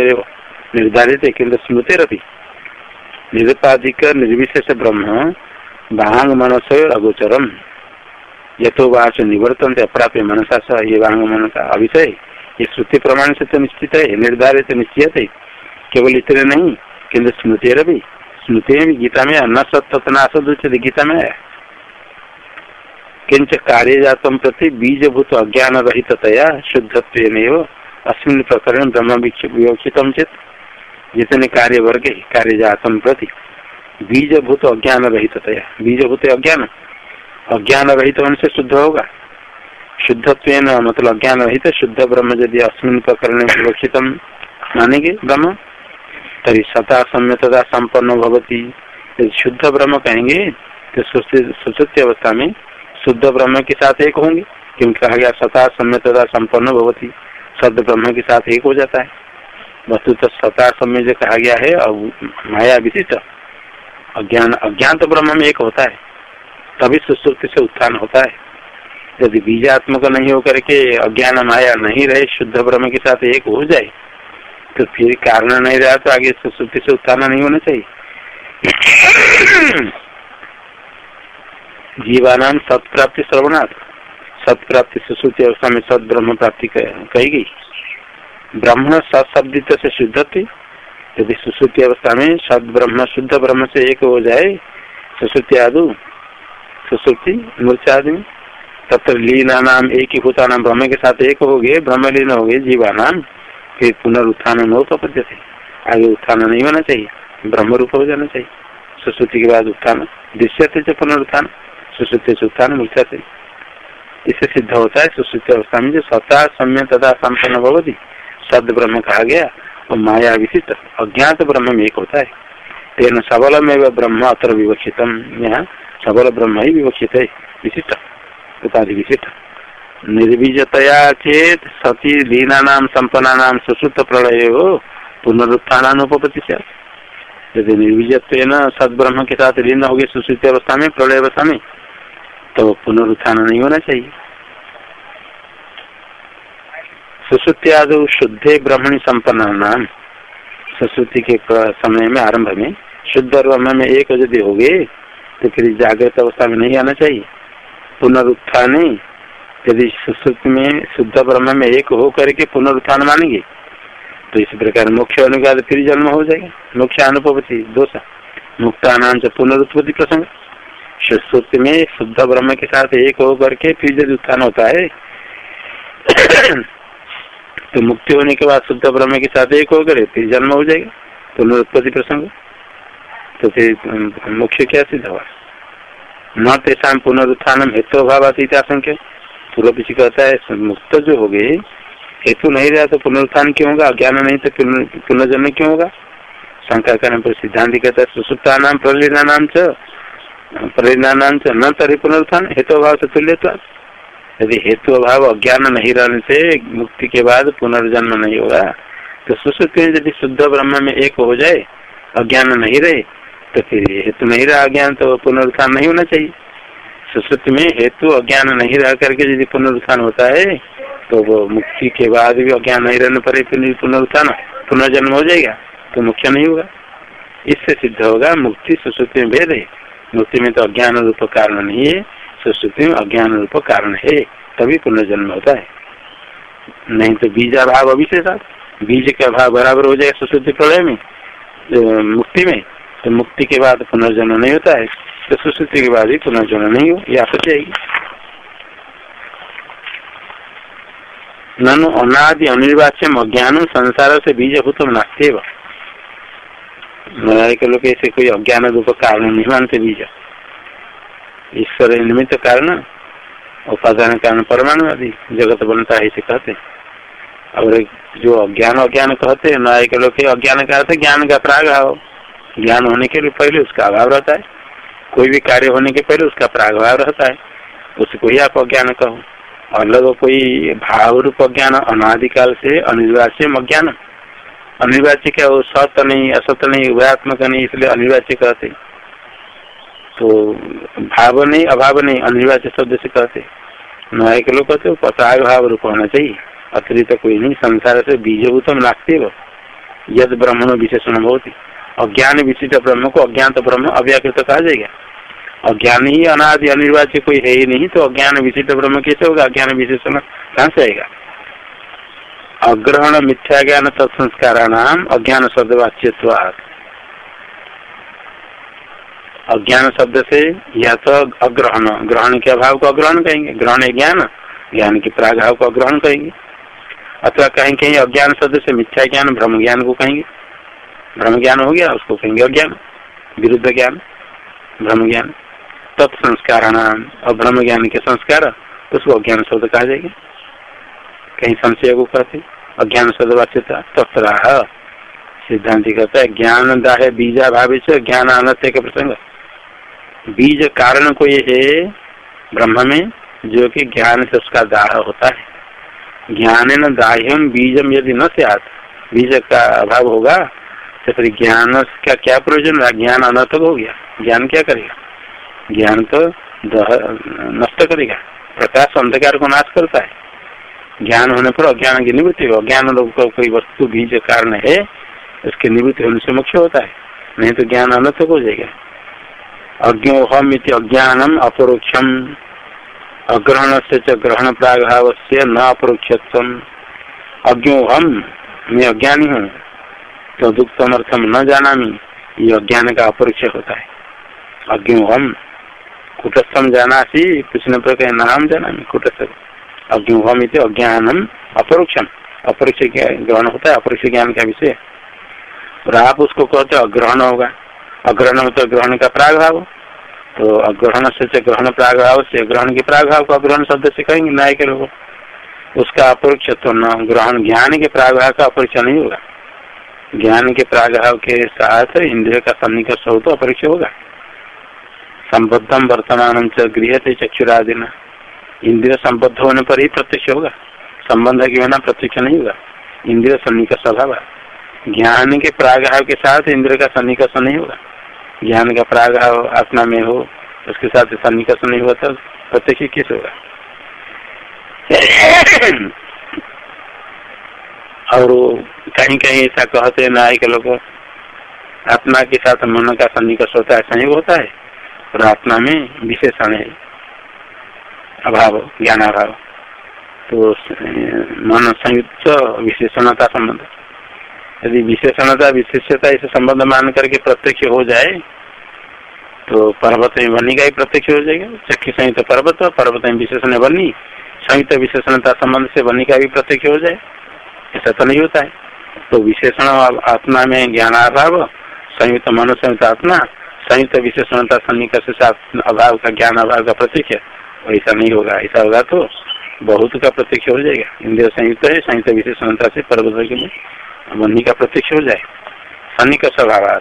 निर्धारित है किन्तु स्मृति निरुपाधिक, निर्विशेष ब्रह्म, वांग मनस और अगोचरम यथो वाच निवर्तन अप्राप्य मनसा स ये वांग मन का अभिषय ये श्रुति प्रमाण से तो निश्चित है निर्धारित निश्चित है केवल इतने नहीं, किन्तु स्मृति भी स्मृति में गीता में न उचित गीता में है। किंच कार्य जातम प्रति बीजभूत अज्ञान रहित तया शुद्धत्व अस्मिन प्रकरण ब्रह्म विवक्षित चेत। जितने कार्य वर्ग कार्य जातम प्रति बीजभूत अज्ञान रहित तया बीजभूत अज्ञान। अज्ञान रहित होने से शुद्ध होगा। शुद्धत्व मतलब अज्ञान रहित शुद्ध ब्रह्म यदि अस्मिन प्रकरण सुरक्षित मानेंगे ब्रह्म तरी सता सम्यता संपन्न भवती। यदि शुद्ध ब्रह्म कहेंगे तो सुश्रुति अवस्था में शुद्ध ब्रह्म के साथ एक होंगे, क्योंकि कहा गया सता सम्यता संपन्न भवती। सद ब्रह्म के साथ एक हो जाता है। वस्तु तो सता समय जो कहा गया है और माया विशिष्ट अज्ञान अज्ञान तो ब्रह्म में एक होता है। तभी सुश्रुति से उत्थान होता है। यदि बीजात्मक नहीं होकर के अज्ञान माया नहीं रहे, शुद्ध ब्रह्म के साथ एक हो जाए तो फिर कारण नहीं रहा तो आगे सुश्रुति से उत्थान नहीं होना चाहिए। जीवानाम सत्प्राप्ति श्रवणार्थ सत्प्राप्ति सुश्रुति अवस्था में सद ब्रह्म प्राप्ति कही गई। ब्रह्म सत्शब्दित से शुद्ध थी, यदि सुश्रुति अवस्था में सद ब्रह्म शुद्ध ब्रह्म से एक हो जाए सुश्रुति आदि। सुश्रुति मूर्चा आदि में तत्र लीना नाम एक ही भूता नाम ब्रह्म के साथ एक हो गए ब्रह्म लीन हो गए जीवा नाम फिर पुनरुत्थान न हो तो थे आगे उत्थान नहीं होना चाहिए ब्रह्म रूप हो जाना चाहिए। सुश्रुति के बाद उत्थान दृश्य थे पुनरुत्थान सुश्रुति से उत्थान मूर्छा से। इससे सिद्ध होता है सुश्रुति अवस्था में जो सता सम्य तथा संपन्न भगवती सद ब्रह्म कहा गया और माया विशिष्ट, अज्ञात ब्रह्म में एक होता है। तेन सबल ब्रह्म अत्र विवक्षितम, यहाँ सबल ब्रह्म ही विवक्षित है विशिष्ट उपाधि विशिष्ट निर्बीजतया चेत सती लीना नाम संपन्ना नाम सुश्रुत प्रलय हो पुनरुत्थानुपति से यदि निर्बीजत्व न सदब्रह्म के साथ लीन हो गए सुश्रुत अवस्था में प्रलय अवस्था में तो पुनरुत्थान नहीं होना चाहिए सुश्रुति आदि शुद्धे ब्रह्मणी संपन्न नाम सुश्रुति के समय में आरंभ में शुद्ध ब्रह्म में एक यदि हो गए तो फिर जागृत अवस्था में नहीं आना चाहिए। पुनरुत्थान यदि सुश्रुति में, शुद्ध ब्रह्म में एक हो करके पुनरुत्थान मानेंगे तो इस प्रकार मोक्ष होने के बाद फिर जन्म हो जाएगा। मोक्ष अनुपति दोष। मुक्ता नाम से पुनरुत्पत्ति प्रसंग। सुश्रुति में शुद्ध ब्रह्म के साथ एक हो करके फिर यदि उत्थान होता है तो मुक्ति होने के बाद शुद्ध ब्रह्म के साथ एक होकर फिर जन्म हो जाएगा। पुनरुत्पत्ति प्रसंग। तो फिर मुख्य क्या सिद्ध हुआ न तेषा पुनरुत्थान हेतु अभाव आशंक्य पूर्व पीछे कहता है, मुक्त जो हो गए, हेतु नहीं रहा तो पुनरुत्थान क्यों होगा? अज्ञान नहीं तो पुनर्जन्म क्यों होगा? शंका करने पर सिद्धांत कहता है सुसुप्ता नाम प्रलीना नाम च प्रलीना नाम च, न तरी पुनरुत्थान, हेतु अभाव से तुल्य यदि हेतु अभाव अज्ञान नहीं रहने से मुक्ति के बाद पुनर्जन्म नहीं होगा तो में यदि शुद्ध ब्रह्म में एक हो जाए, अज्ञान नहीं रहे तो फिर हेतु नहीं रहा अज्ञान तो पुनरुत्थान नहीं होना चाहिए। सुश्रुति में हेतु अज्ञान नहीं रह करके यदि पुनरुत्थान होता है तो वो मुक्ति के बाद भी अज्ञान नहीं रहने पर पुनरुत्थान पुनर्जन्म हो जाएगा तो मुख्य नहीं होगा। इससे सिद्ध होगा मुक्ति सुश्रुति में भेद है। मुक्ति में तो अज्ञान रूप कारण नहीं है, सुश्रुति में अज्ञान रूप कारण है, तभी पुनर्जन्म होता है। नहीं तो बीजा भाव अभिशेषा बीज का भाव बराबर हो जाएगा सुश्रुति प्रलय में मुक्ति में। तो मुक्ति के बाद पुनर्जन्म नहीं होता है तो सुश्रुति के बाद ही पुनर्जन्म नहीं हो यह आपत्ति जाएगी ननु अनादि अनिर्वाच्यम अज्ञान संसार से बीजभूतम नास्ते के लोग ऐसे कोई अज्ञान रूप कारण नहीं मानते बीज। ईश्वर निमित्त कारण, उपादान कारण परमाणु आदि जगत बनता है इसे कहते और जो अज्ञान अज्ञान कहते हैं न्याय के लोग अज्ञान का ज्ञान का प्रागभाव ज्ञान होने के लिए पहले उसका अभाव रहता है। कोई भी कार्य होने के पहले उसका प्रागभाव रहता है। उसको ही आप अज्ञान कहो। अलग कोई भाव रूप अज्ञान, अनादिकाल से अनिर्वाच्य अज्ञान। अनिर्वाच्य क्या वो सत्य नहीं, असत्य नहीं, उभयात्मक नहीं, इसलिए अनिर्वाच्य कहते। तो भाव नहीं, अभाव नहीं, अनिर्वाच्य शब्द से कहते। न्याय के लोग कहते प्राग भाव रूप होना चाहिए। अतिरिक्त कोई नहीं, संसार से बीजभूतम नास्ते यद ब्राह्मण विशेषण होती अज्ञान विशिष्ट ब्रह्म को अज्ञात ब्रह्म अव्याकृत कहा जाएगा। अज्ञान ही अनादि अनिर्वाच्य कोई है ही नहीं तो अज्ञान विशिष्ट ब्रह्म कैसे होगा? अज्ञान विशेषण कहाँ से आएगा? अग्रहण मिथ्या ज्ञान तत्संस्कार नाम अज्ञान शब्द वाच्यवाद अज्ञान शब्द से या तो अग्रहण, ग्रहण के अभाव को अग्रहण कहेंगे। ग्रहण ज्ञान ज्ञान के प्रागभाव को अग्रहण कहेंगे। अथवा कहीं कहीं अज्ञान शब्द से मिथ्या ज्ञान ब्रह्म ज्ञान को कहेंगे। ब्रह्म ज्ञान हो गया, उसको कहेंगे अज्ञान विरुद्ध ज्ञान ब्रह्म ज्ञान तत्संस्कार नाम और ब्रह्म ज्ञान के संस्कार, उसको अज्ञान शब्द कहा जाएगा। कहीं संशय को कहते अज्ञान शब्द वाच्यता तत्राह। सिद्धांति कहता है, ज्ञान दाह बीजा भाव से ज्ञान अनत्य के प्रसंग। बीज कारण को ये है ब्रह्म में, जो कि ज्ञान से उसका दाह होता है। ज्ञान न दाह्यम, बीजम यदि न से बीज का अभाव होगा तो फिर ज्ञान का क्या प्रयोजन रहा? ज्ञान अनर्थक हो गया। ज्ञान क्या करेगा? ज्ञान तो नष्ट करेगा। प्रकाश अंधकार को नाश करता है। ज्ञान होने पर अज्ञान की निवृत्ति हो। अज्ञान को कोई वस्तु, बीज, कारण है, उसकी निवृत्ति होने से मुख्य होता है। नहीं तो ज्ञान अनर्थक हो जाएगा। अज्ञो हम अज्ञानम अपरोक्षम। अग्रहण से ग्रहण प्रागभाव से न अपरोक्ष अज्ञो हम मैं अज्ञानी हूँ। तो दुख समर्थम न जाना ये अज्ञान का अपरिचय होता है। अज्ञ हम कुटस्थम जाना सी कुछ न प्रकार नाम जाना कुटस्थ। अज्ञ हम अज्ञानम अपरोक्षम। अपरोक्ष ग्रहण होता है अपरोक्ष ज्ञान का विषय। और आप उसको कहते अग्रहण होगा। अग्रहण होता ग्रहण का प्रागभाव। तो अग्रहण से ग्रहण प्रागभाव से ग्रहण के प्रागभाव को अग्रहण शब्द से कहेंगे, न्याय के लोग। उसका अपरोक्ष तो न, ग्रहण ज्ञान के प्रागभाव का अपरोक्ष नहीं होगा। ज्ञान के प्रागभाव के साथ इंद्रिय का सन्निकर्ष हो तो अपरिक्ष होगा। संबद्धम वर्तमान गृह थे चक्षुरादिना। इंद्रिय संबद्ध होने पर ही प्रत्यक्ष होगा। संबंध के बिना प्रत्यक्ष नहीं होगा। इंद्रिय सन्निकर्ष अभाव। ज्ञान के प्रागभाव के साथ इंद्रिय का सन्निकर्ष नहीं होगा। ज्ञान का प्रागभाव आत्मा में हो, उसके साथ सन्निकर्ष नहीं हुआ तो प्रत्यक्ष किस होगा? और कहीं कहीं ऐसा कहते हैं नाय के लोग, आत्मा के साथ मन का सन्निकर्ष होता है, संयोग होता है, और आत्मा में विशेषण है, अभाव ज्ञान अभाव तो मन संयुक्त विशेषणता संबंध। यदि विशेषणता, विशेषता इसे संबंध मान करके प्रत्यक्ष हो जाए तो पर्वत में बनी का ही प्रत्यक्ष हो जाएगा। चक्की संयुक्त पर्वत पर्वत में विशेषण बनी, संयुक्त विशेषणता संबंध से बनी का भी प्रत्यक्ष हो जाए। ऐसा तो नहीं होता है। तो विशेषण आत्मा में ज्ञान अभाव, संयुक्त मनो संयुक्त आत्मा, संयुक्त विशेषणता सन्निकर्ष अभाव का ज्ञान, अभाव का प्रत्यक्ष ऐसा नहीं होगा। ऐसा होगा तो बहुत का प्रत्यक्ष हो जाएगा। इंद्रिय संयुक्त है, संयुक्त विशेषणता से पर्वत के मनी का प्रत्यक्ष हो जाए। सन्निकर्ष अभाव।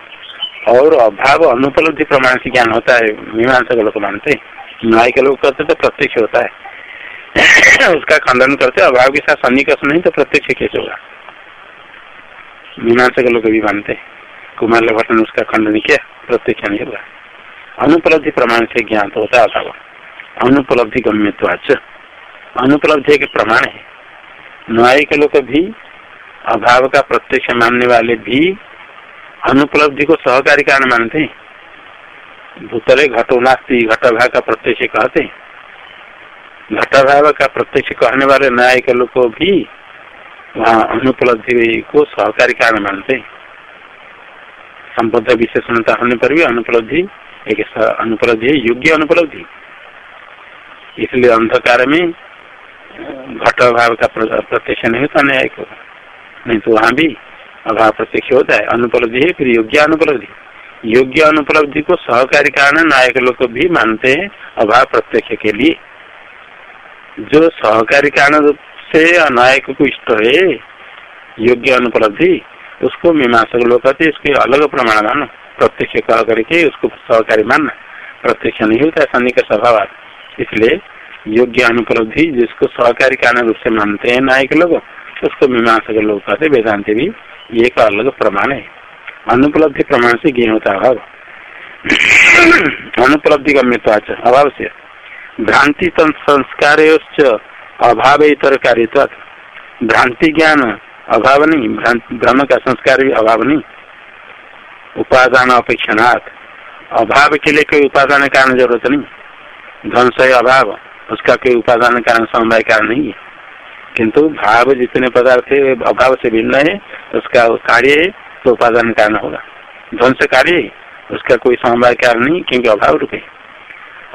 और अभाव अनुपलब्धि प्रमाण से ज्ञान होता है। मीमांसा लोग मानते न्याय के लोग करते तो प्रत्यक्ष होता है। उसका खंडन करते अभाव के साथ सन्निकर्ष नहीं तो प्रत्यक्ष कैसे होगा। मीमांसा के लोग भी मानते कुमार लभट ने उसका खंडन किया, प्रत्यक्ष नहीं होगा। अनुपलब्धि प्रमाण से ज्ञान तो होता है अनुपलब्धि गम्यवाच अनुपलब्धि के प्रमाण है। न्याय के लोग भी अभाव का प्रत्यक्ष मानने वाले भी अनुपलब्धि को सहकारी कारण मानते हैं। भूतले घटो नास्ती घटभाव का प्रत्यक्ष कहते घटभाव का प्रत्यक्ष कहने वाले न्याय के लोग भी वहाँ अनुपलब्धि को सहकारी कारण मानते संबद्ध विशेषणता होने पर भी अनुपलब्धि एक अनुपलब्धि योग्य अनुपलब्धि इसलिए अंधकार में घट अभाव का प्रत्यक्ष नहीं होता न्याय को नहीं तो वहाँ भी अभाव प्रत्यक्ष होता है अनुपलब्धि है फिर योग्य अनुपलब्धि योग्य अनुपलब्धि को सहकारी कारण नायक लोग भी मानते हैं अभाव प्रत्यक्ष के लिए जो सहकारी कारण से अनायक को इष्ट है, योग्य अनुपलब्धि, उसको मीमांसक लोग कहते इसके अलग प्रमाण मानो। प्रत्यक्ष कह करके उसको सहकारी मानना प्रत्यक्ष नहीं होता है शनि का स्वभाव इसलिए योग्य अनुपलब्धि जिसको सहकारी कारण रूप से मानते हैं नायक लोग, उसको मीमांसक लोग कहते वेदांत भी एक अलग प्रमाण है। अनुपलब्धि प्रमाण से ज्ञ होता अभाव अनुपलब्धि गम्यवाच अभाव से। भ्रांति संस्कार अभाव इतर कार्य भ्रांति ज्ञान अभाव नहीं भ्रम का संस्कार भी अभाव नहीं। उपादान अपेक्षात अभाव के लिए कोई उपादान कारण ज़रूरत नहीं। ध्वंस है अभाव, उसका कोई उपादान कारण, समवाय कारण नहीं है। किंतु भाव जितने पदार्थ है, अभाव से भिन्न है, उसका कार्य है तो उपादान कारण होगा। ध्वंस कार्य है, उसका कोई समवाय कारण नहीं, क्योंकि अभाव रूपे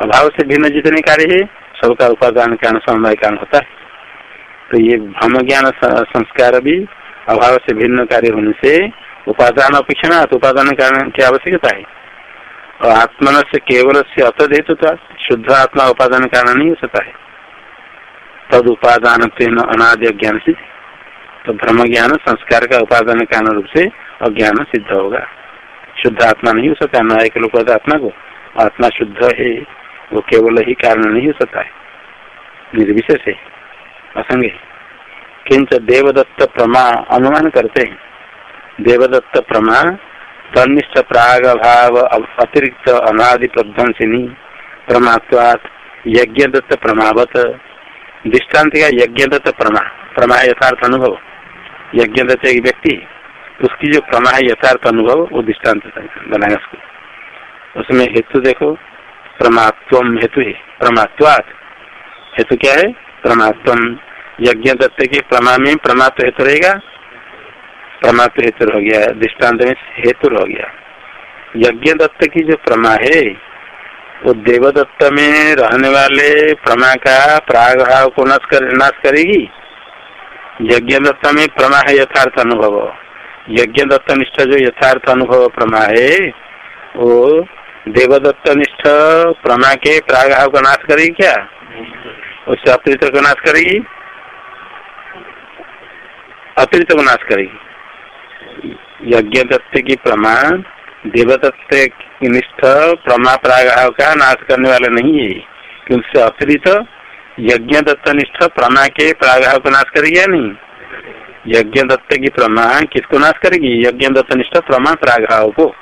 अभाव से भिन्न जितने कार्य है, सबका उपादान कारण समवाय कारण होता है। तो ये भ्रम ज्ञान संस्कार भी अभाव से भिन्न कार्य होने से उपादान अपेक्षा उपादान कारण की आवश्यकता है। और आत्मन से केवल से अतद हेतु शुद्ध आत्मा उपादान कारण नहीं हो सकता है। तद उपादान अनाद्य ज्ञान सिद्ध। तो भ्रम ज्ञान संस्कार का उपादान कारण रूप से अज्ञान सिद्ध होगा। शुद्ध आत्मा नहीं हो सकता नायक लोग आत्मा को। आत्मा शुद्ध है। वो केवल ही कारण नहीं हो सकता है। निर्विशेष है। असंग किंच देवदत्त प्रमा अनुमान करते हैं। देवदत्त प्रमा तनिष्ठ प्राग भाव अतिरिक्त अनादि प्रध्वंसिनी प्रमात्वात यज्ञ दत्त प्रमावत। दृष्टांत का यज्ञ दत्त प्रमा। प्रमा यथार्थ अनुभव। यज्ञ दत्त एक व्यक्ति उसकी जो प्रमा है यथार्थ अनुभव, वो दृष्टांत बनाएगा उसको। उसमें हेतु देखो। प्रमात्व हेतु है। प्रमात्वात। हेतु क्या है? प्रमात्व यज्ञ दत्त के प्रमा में प्रमात्व हेतु रहेगा? प्रमात्व हेतु हो गया। दृष्टांत में हेतु हो गया। यज्ञ दत्त की जो प्रमा है, वो देवदत्त में रहने वाले प्रमा का प्राग भाव को नाश कर, नाश करेगी? यज्ञ दत्त में प्रमा है यथार्थ अनुभव। यज्ञ दत्त निष्ठा जो यथार्थ अनुभव प्रमा है, वो देवदत्त निष्ठ प्रमा के प्रागभाव का नाश करेगी क्या? उससे अतिरिक्त का नाश करेगी अतिरिक्त को नाश करेगी यज्ञ दत्त की प्रमा, देवदत्त निष्ठ प्रमा प्रागभाव का नाश करने वाला नहीं है। कि उससे अतिरिक्त यज्ञ दत्त निष्ठ प्रमा के प्रागभाव को नाश करेगी या नहीं? यज्ञ दत्त की प्रमा किसको नाश करेगी? यज्ञ दत्त निष्ठ प्रमा प्रागभाव को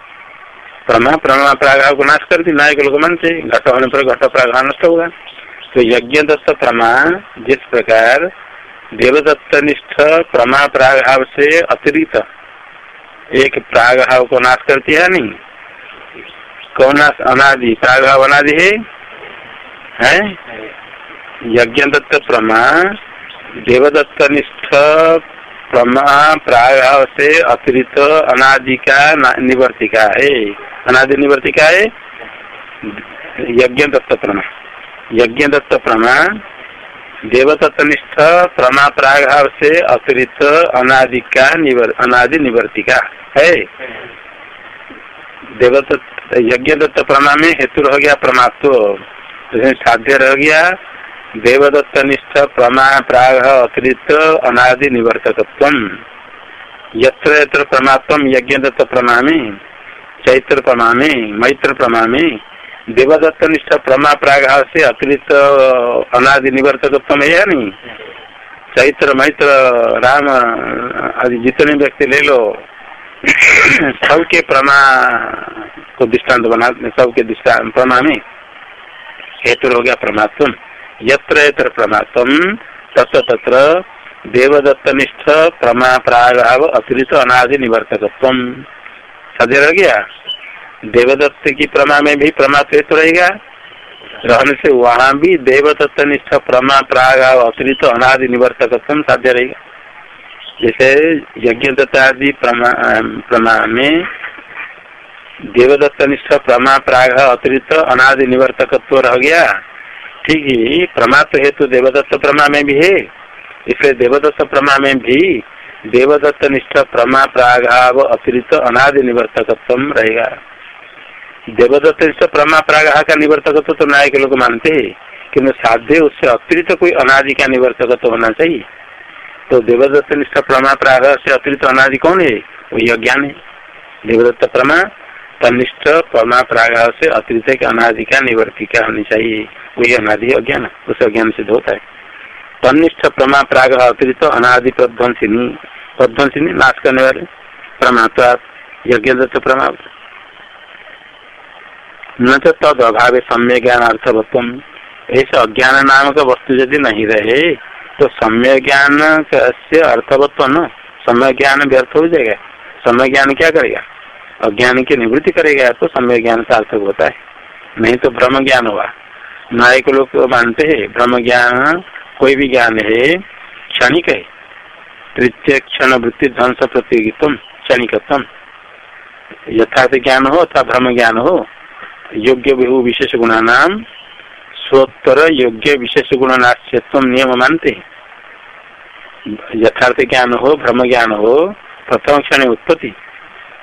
प्रमा प्रमा प्रागाव को नाश कर दी नायक लोग मानते घट होने पर घट प्रागाव नष्ट होगा तो यज्ञ दत्त प्रमा, जिस प्रकार देवदत्त निष्ठ प्रमा प्रागभाव से अतिरिक्त। एक प्रागभाव को नाश करती है नहीं? कौन अनादि। प्रागभाव अनादि है? है? यज्ञ दत्त प्रमा देवदत्त निष्ठ प्रमा प्राग से अतिरिक्त अनादि का निवर्तिका। है अनादि निवर्तिका है? यज्ञ दत्त प्रमा यज्ञ दत्त प्रमा देवतत्निष्ठ प्रमा प्राग से अतिरिक्त अनादि का निवर अनादि निवर्तिका है? देवदत्त यज्ञ दत्त प्रमा में हेतु रह गया प्रमात्व साध्य रह गया। देवदत्त निष्ठ प्रमा प्राग अतिरिक्त अनादि निवर्तकत्व यत्र यत्र प्रमात्म यज्ञ दत्त प्रमा में चैत्र प्रमा में मैत्र प्रमा में देवदत्त निष्ठ प्रमा प्राग से अतिरिक्त अनादि निवर्तकत्व है या नहीं चैत्र, मैत्र, राम, आदि जितने व्यक्ति ले लो, सबके प्रमा, को दृष्टांत बना, सबके दृष्टान प्रमा में हेतु हो गया प्रमात्म यत्र यत्र प्रमात्म तत्र तत्र देवदत्तनिष्ठ प्रमा प्राग अतिरिक्त अनादि निवर्तकत्व सदे रह गया। देवदत्त की प्रमा में भी प्रमात्व रहेगा। रहने से वहाँ भी देवदत्त निष्ठ प्रमा प्राग अतिरिक्त अनादि निवर्तकत्व साध्य रहेगा। जैसे यज्ञ दत्तादि प्रमा प्रमा में देवदत्त निष्ठ प्रमा प्राग अतिरिक्त अनादि निवर्तकत्व रह गया। ठीक ही प्रमात्व हेतु देवदत्त प्रमा में भी है। इसलिए देवदत्त प्रमा में भी देवदत्त निष्ठ प्रमा प्रागाव अतिरिक्त अनादि निवर्तकत्व रहेगा। देवदत्त निष्ठ प्रमा प्रागाह का निवर्तकत्व तो न्याय के लोग मानते हैं किन्तु साध्य उससे अतिरिक्त कोई अनादि का निवर्तकत्व होना चाहिए। तो देवदत्त निष्ठ प्रमा प्राग से अतिरिक्त अनादि कौन है? वही अज्ञान है देवदत्त प्रमा, तनिष्ठ प्रमा प्राग से अतिरिक्त अनादि का निवर्तिका होनी चाहिए। वही अनादि अज्ञान उस अज्ञान सिद्ध होता है। तनिष्ठ प्रमा प्राग अतिरिक्त अनादि प्रध्वंसिनी प्रध्वंसिनी नाश करने वाले प्रमात्वा यज्ञ दत्त प्रमा न तो तद अभाव सम्य ज्ञान अर्थवत्व ऐसे अज्ञान नाम का वस्तु यदि नहीं रहे तो सम्य ज्ञान से अर्थवत्व न? समय ज्ञान व्यर्थ हो जाएगा। समय ज्ञान क्या करेगा? अज्ञान की निवृत्ति करेगा तो समय ज्ञान सार्थक होता है। नहीं तो ब्रह्म ज्ञान हुआ। नायक लोग मानते हैं ब्रह्म ज्ञान कोई भी ज्ञान है, क्षणिक है। तृतीय क्षण वृत्ति ध्वंस प्रतियोगितम, क्षणिकतम। यथार्थ ज्ञान हो अथवा भ्रम ज्ञान हो, योग्य विभु विशेष गुणा नाम स्वोत्तर योग्य विशेष गुण नाश्यत्व नियम मानते यथार्थ ज्ञान हो भ्रम ज्ञान हो, प्रथम क्षण उत्पत्ति।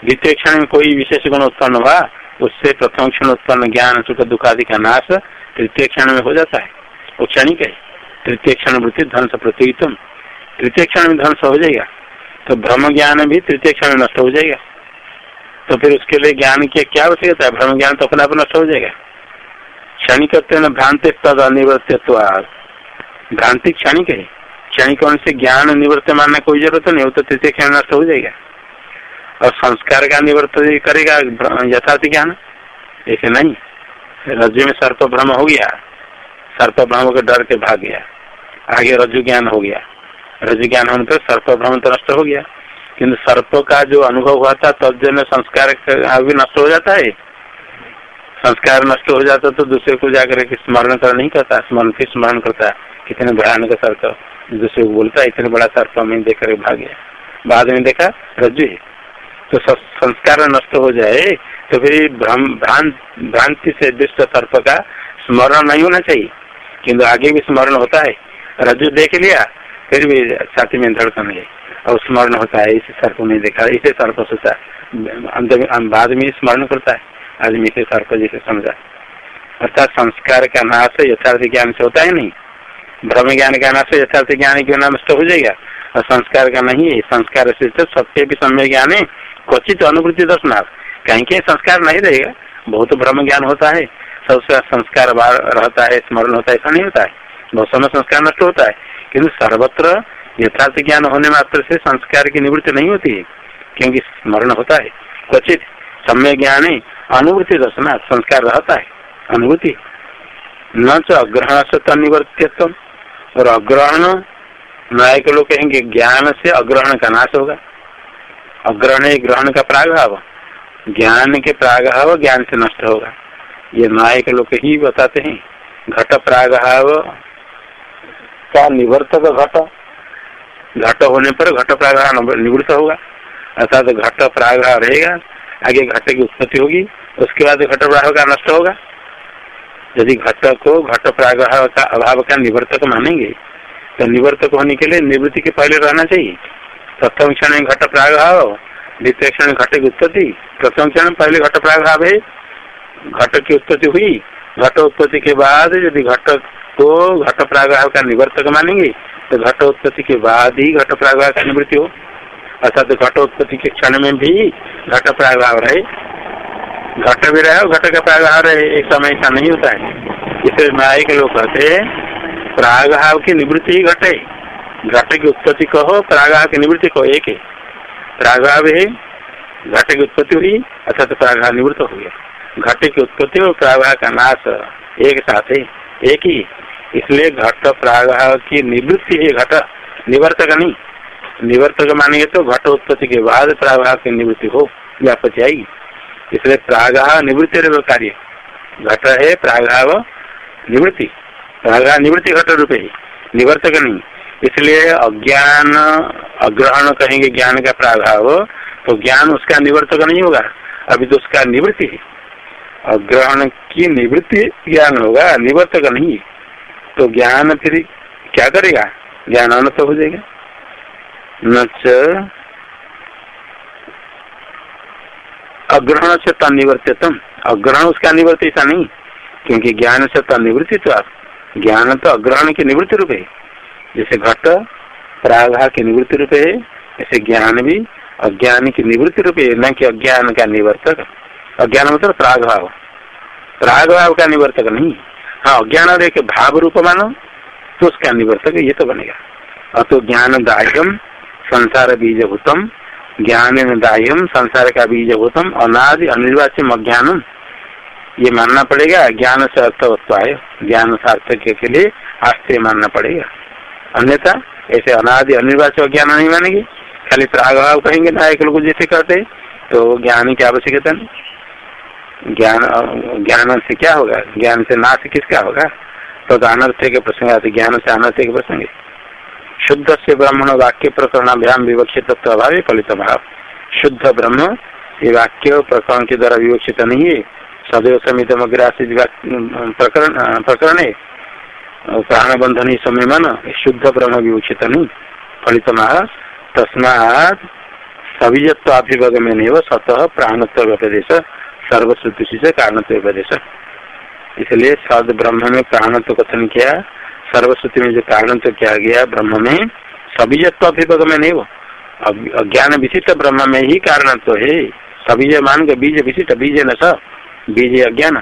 द्वितीय क्षण में कोई विशेष गुण उत्पन्न हुआ, उससे प्रथम क्षण उत्पन्न ज्ञान, सुख दुखादि का नाश तृतीय क्षण में हो जाता है। वो क्षणिक है। तृतीय क्षण वृत्ति ध्वंस प्रतियोगितम तृतीय क्षण में ध्वंस हो जाएगा। तो ब्रह्म ज्ञान भी तृतीय क्षण में नष्ट हो जाएगा। तो फिर उसके लिए ज्ञान की क्या आवश्यकता है? ब्रह्म ज्ञान तो अपने आप नष्ट हो जाएगा। क्षणिक भ्रांति तद अनिवर्तित्व भ्रांति क्षणिक है। क्षणिक से ज्ञान निवृत्त मानना कोई ज़रूरत नहीं हो तो तृतीय क्षण नष्ट हो जाएगा। और संस्कार का निवृत्त करेगा यथार्थ ज्ञान? ऐसे नहीं। रज्जु में सर्प भ्रम हो गया। सर्प भ्रम के डर के भाग गया। आगे रज्जु ज्ञान हो गया। रज्जु ज्ञान होने पर सर्प भ्रम तो नष्ट हो गया। किंतु सर्प का जो अनुभव हुआ था तजन संस्कार भी नष्ट हो जाता है। संस्कार नष्ट हो जाता तो दूसरे को जाकर के स्मरण कर नहीं करता। स्मरण फिर स्मरण करता कितने भयानक सर्प। दूसरे को बोलता इतने बड़ा सर्प में देख कर भाग गया। बाद में देखा, रज्जु है। तो संस्कार नष्ट हो जाए तो फिर भ्रांति से दुष्ट सर्प का स्मरण नहीं होना चाहिए। किंतु आगे भी स्मरण होता है। रज्जु देख लिया, फिर भी छाती में धड़कन है और स्मरण होता है, इसे सर्प नहीं देखा, इसे सर्प सोचा। बाद में स्मरण करता है। आदमी इसे सर्प जैसे समझा। अर्थात संस्कार का नाश यथार्थ ज्ञान से होता है नहीं। भ्रम ज्ञान का नाश यथार्थ ज्ञान क्यों नष्ट हो जाएगा? और संस्कार का नहीं है। संस्कार से सत्य भी समय ज्ञान है। क्वचित अनुभूति दर्शनार्थ। कहीं कहीं संस्कार नहीं रहेगा। बहुत भ्रम ज्ञान होता है। सबसे संस्कार रहता है, स्मरण होता है, ऐसा नहीं होता है। बहुत समय संस्कार नष्ट होता है। किन्तु सर्वत्र यथार्थ ज्ञान होने मात्र से संस्कार की निवृत्ति नहीं होती है, क्योंकि स्मरण होता है। क्वचित सम्य ज्ञान अनुभूति दर्शना संस्कार रहता है अनुभूति न तो अग्रहण से तनिवर्तित्व और अग्रहण, नायक लोग कहेंगे, ज्ञान से अग्रहण का नाश होगा। अग्रहण ग्रहण का प्रागभाव। ज्ञान के प्रागभाव ज्ञान से नष्ट होगा। ये नायक लोग ही बताते हैं घट प्राग का निवर्तक घट? घट होने पर घट प्रागह निवृत्त होगा। अर्थात घट प्रागह रहेगा आगे घट की उत्पत्ति होगी उसके बाद घट प्राग का नष्ट होगा। यदि घट को घट प्रागह का अभाव का निवर्तक मानेंगे तो निवर्तक होने के लिए निवृत्ति के पहले रहना चाहिए। प्रथम क्षण घट प्रागभाव द्वितीय क्षण घट की उत्पत्ति प्रथम क्षण पहले घट प्रागभाव है। घट की उत्पत्ति हुई। घट उत्पत्ति के बाद यदि घट को घट प्रागभाव का निवर्तक मानेंगे तो घट उत्पत्ति के बाद ही घट प्रागभाव का निवृत्ति हो। अर्थात घट उत्पत्ति के क्षण में भी घट प्रागभाव रहे। घट भी रहे घट का प्रागभाव रहे, एक समय ऐसा नहीं होता है। इसलिए के लोग कहते हैं प्रागभाव की निवृत्ति ही घटे। घट की उत्पत्ति कहो प्रागभाव की निवृत्ति कहो, एक है। प्रागभाव है, घट की उत्पत्ति हुई, अर्थात प्रागभाव निवृत्त हो गया। घट की उत्पत्ति और प्रागभाव का नाश एक साथ है, एक ही। इसलिए घट प्रागभाव की निवृत्ति है घट, निवर्तक नहीं। निवर्तक मानेंगे तो घट उत्पत्ति के बाद प्रागभाव की निवृत्ति हो व्यापति आएगी इसलिए प्रागभाव निवृत्ति कार्य। घट है प्रागभाव निवृत्ति। प्रागभाव निवृत्ति घट रूप है, निवर्तक नहीं। इसलिए अज्ञान, अग्रहण कहेंगे ज्ञान का प्राभाव तो ज्ञान उसका निवर्तक नहीं होगा। अभी तो उसका निवृत्ति है। अग्रहण की निवृत्ति ज्ञान होगा निवर्तक नहीं। तो ज्ञान फिर क्या करेगा? ज्ञान अनत हो जाएगा। न अग्रहण से तनिवर्तितम अग्रहण उसका निवृत्ति ऐसा नहीं, क्योंकि ज्ञान से तनिवृत्ति तो ज्ञान तो अग्रहण की निवृत्ति रूप है। जैसे घट प्रागभाव की निवृत्ति रूप है। ऐसे ज्ञान भी अज्ञान की निवृत्ति रूप है, न कि अज्ञान का निवर्तक। अज्ञान मतलब प्रागभाव प्रागभाव का निवर्तक नहीं। हाँ अज्ञान देख भाव रूप मानो तो उसका निवर्तक ये तो बनेगा। अतो ज्ञान दाह्यम संसार बीजभूतम ज्ञान दाह्यम संसार का बीजभूतम, अनादि अनिर्वाच्यम अज्ञानम। ये मानना पड़ेगा, ज्ञान से अर्थवत्व आय ज्ञान सार्थक के लिए आश्चर्य मानना पड़ेगा। अन्यथा, ऐसे अनादि अनिर्वाच ज्ञान नहीं मानेगी। खाली प्रागभाव कहेंगे ना एक लोग जैसे कहते तो ज्ञान की आवश्यकता नहीं। ज्ञान ज्ञान से क्या होगा? ज्ञान से नाश किसका होगा? तो अनर्थ के प्रसंग आते ज्ञान से अनर्थ के प्रसंग शुद्ध से ब्राह्मण वाक्य प्रकरण अभ्याम विवक्षित अभाव फलित भाव शुद्ध ब्रह्म ये वाक्य प्रकरण के द्वारा विवक्षित नहीं है। सदैव समित प्रकरण प्रकरण है। प्राण बंधन ही समय मन शुद्ध ब्रह्म विवक्षित नहीं। फलित तस्मात सविजत्वाभिभग में नहीं स्वतः प्राणत्व व्यपदेश सर्वश्रुति से कारणत्व व्यपदेश इसलिए सद ब्रह्म में प्राणत्व कथन किया सर्वश्रुति में जो कारणत्व किया गया ब्रह्म में सभी सविजत्वाभिभग में नहीं वो। अज्ञान विशिष्ट ब्रह्म में ही कारणत्व है। सबीज मान के बीज विशिष्ट बीज न स, बीज अज्ञान,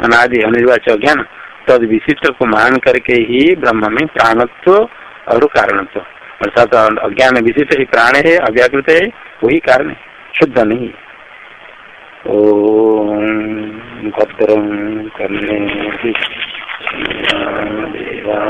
अनादि अनिर्वाच अज्ञान, तद विशिष्ट को मान करके ही ब्रह्म में प्राणत्व और कारणत्व। अर्थात अज्ञान विशिष्ट ही प्राण है, अव्याकृत है, वही कारण है। शुद्ध नहीं ओम भद्रम कर्णे देवा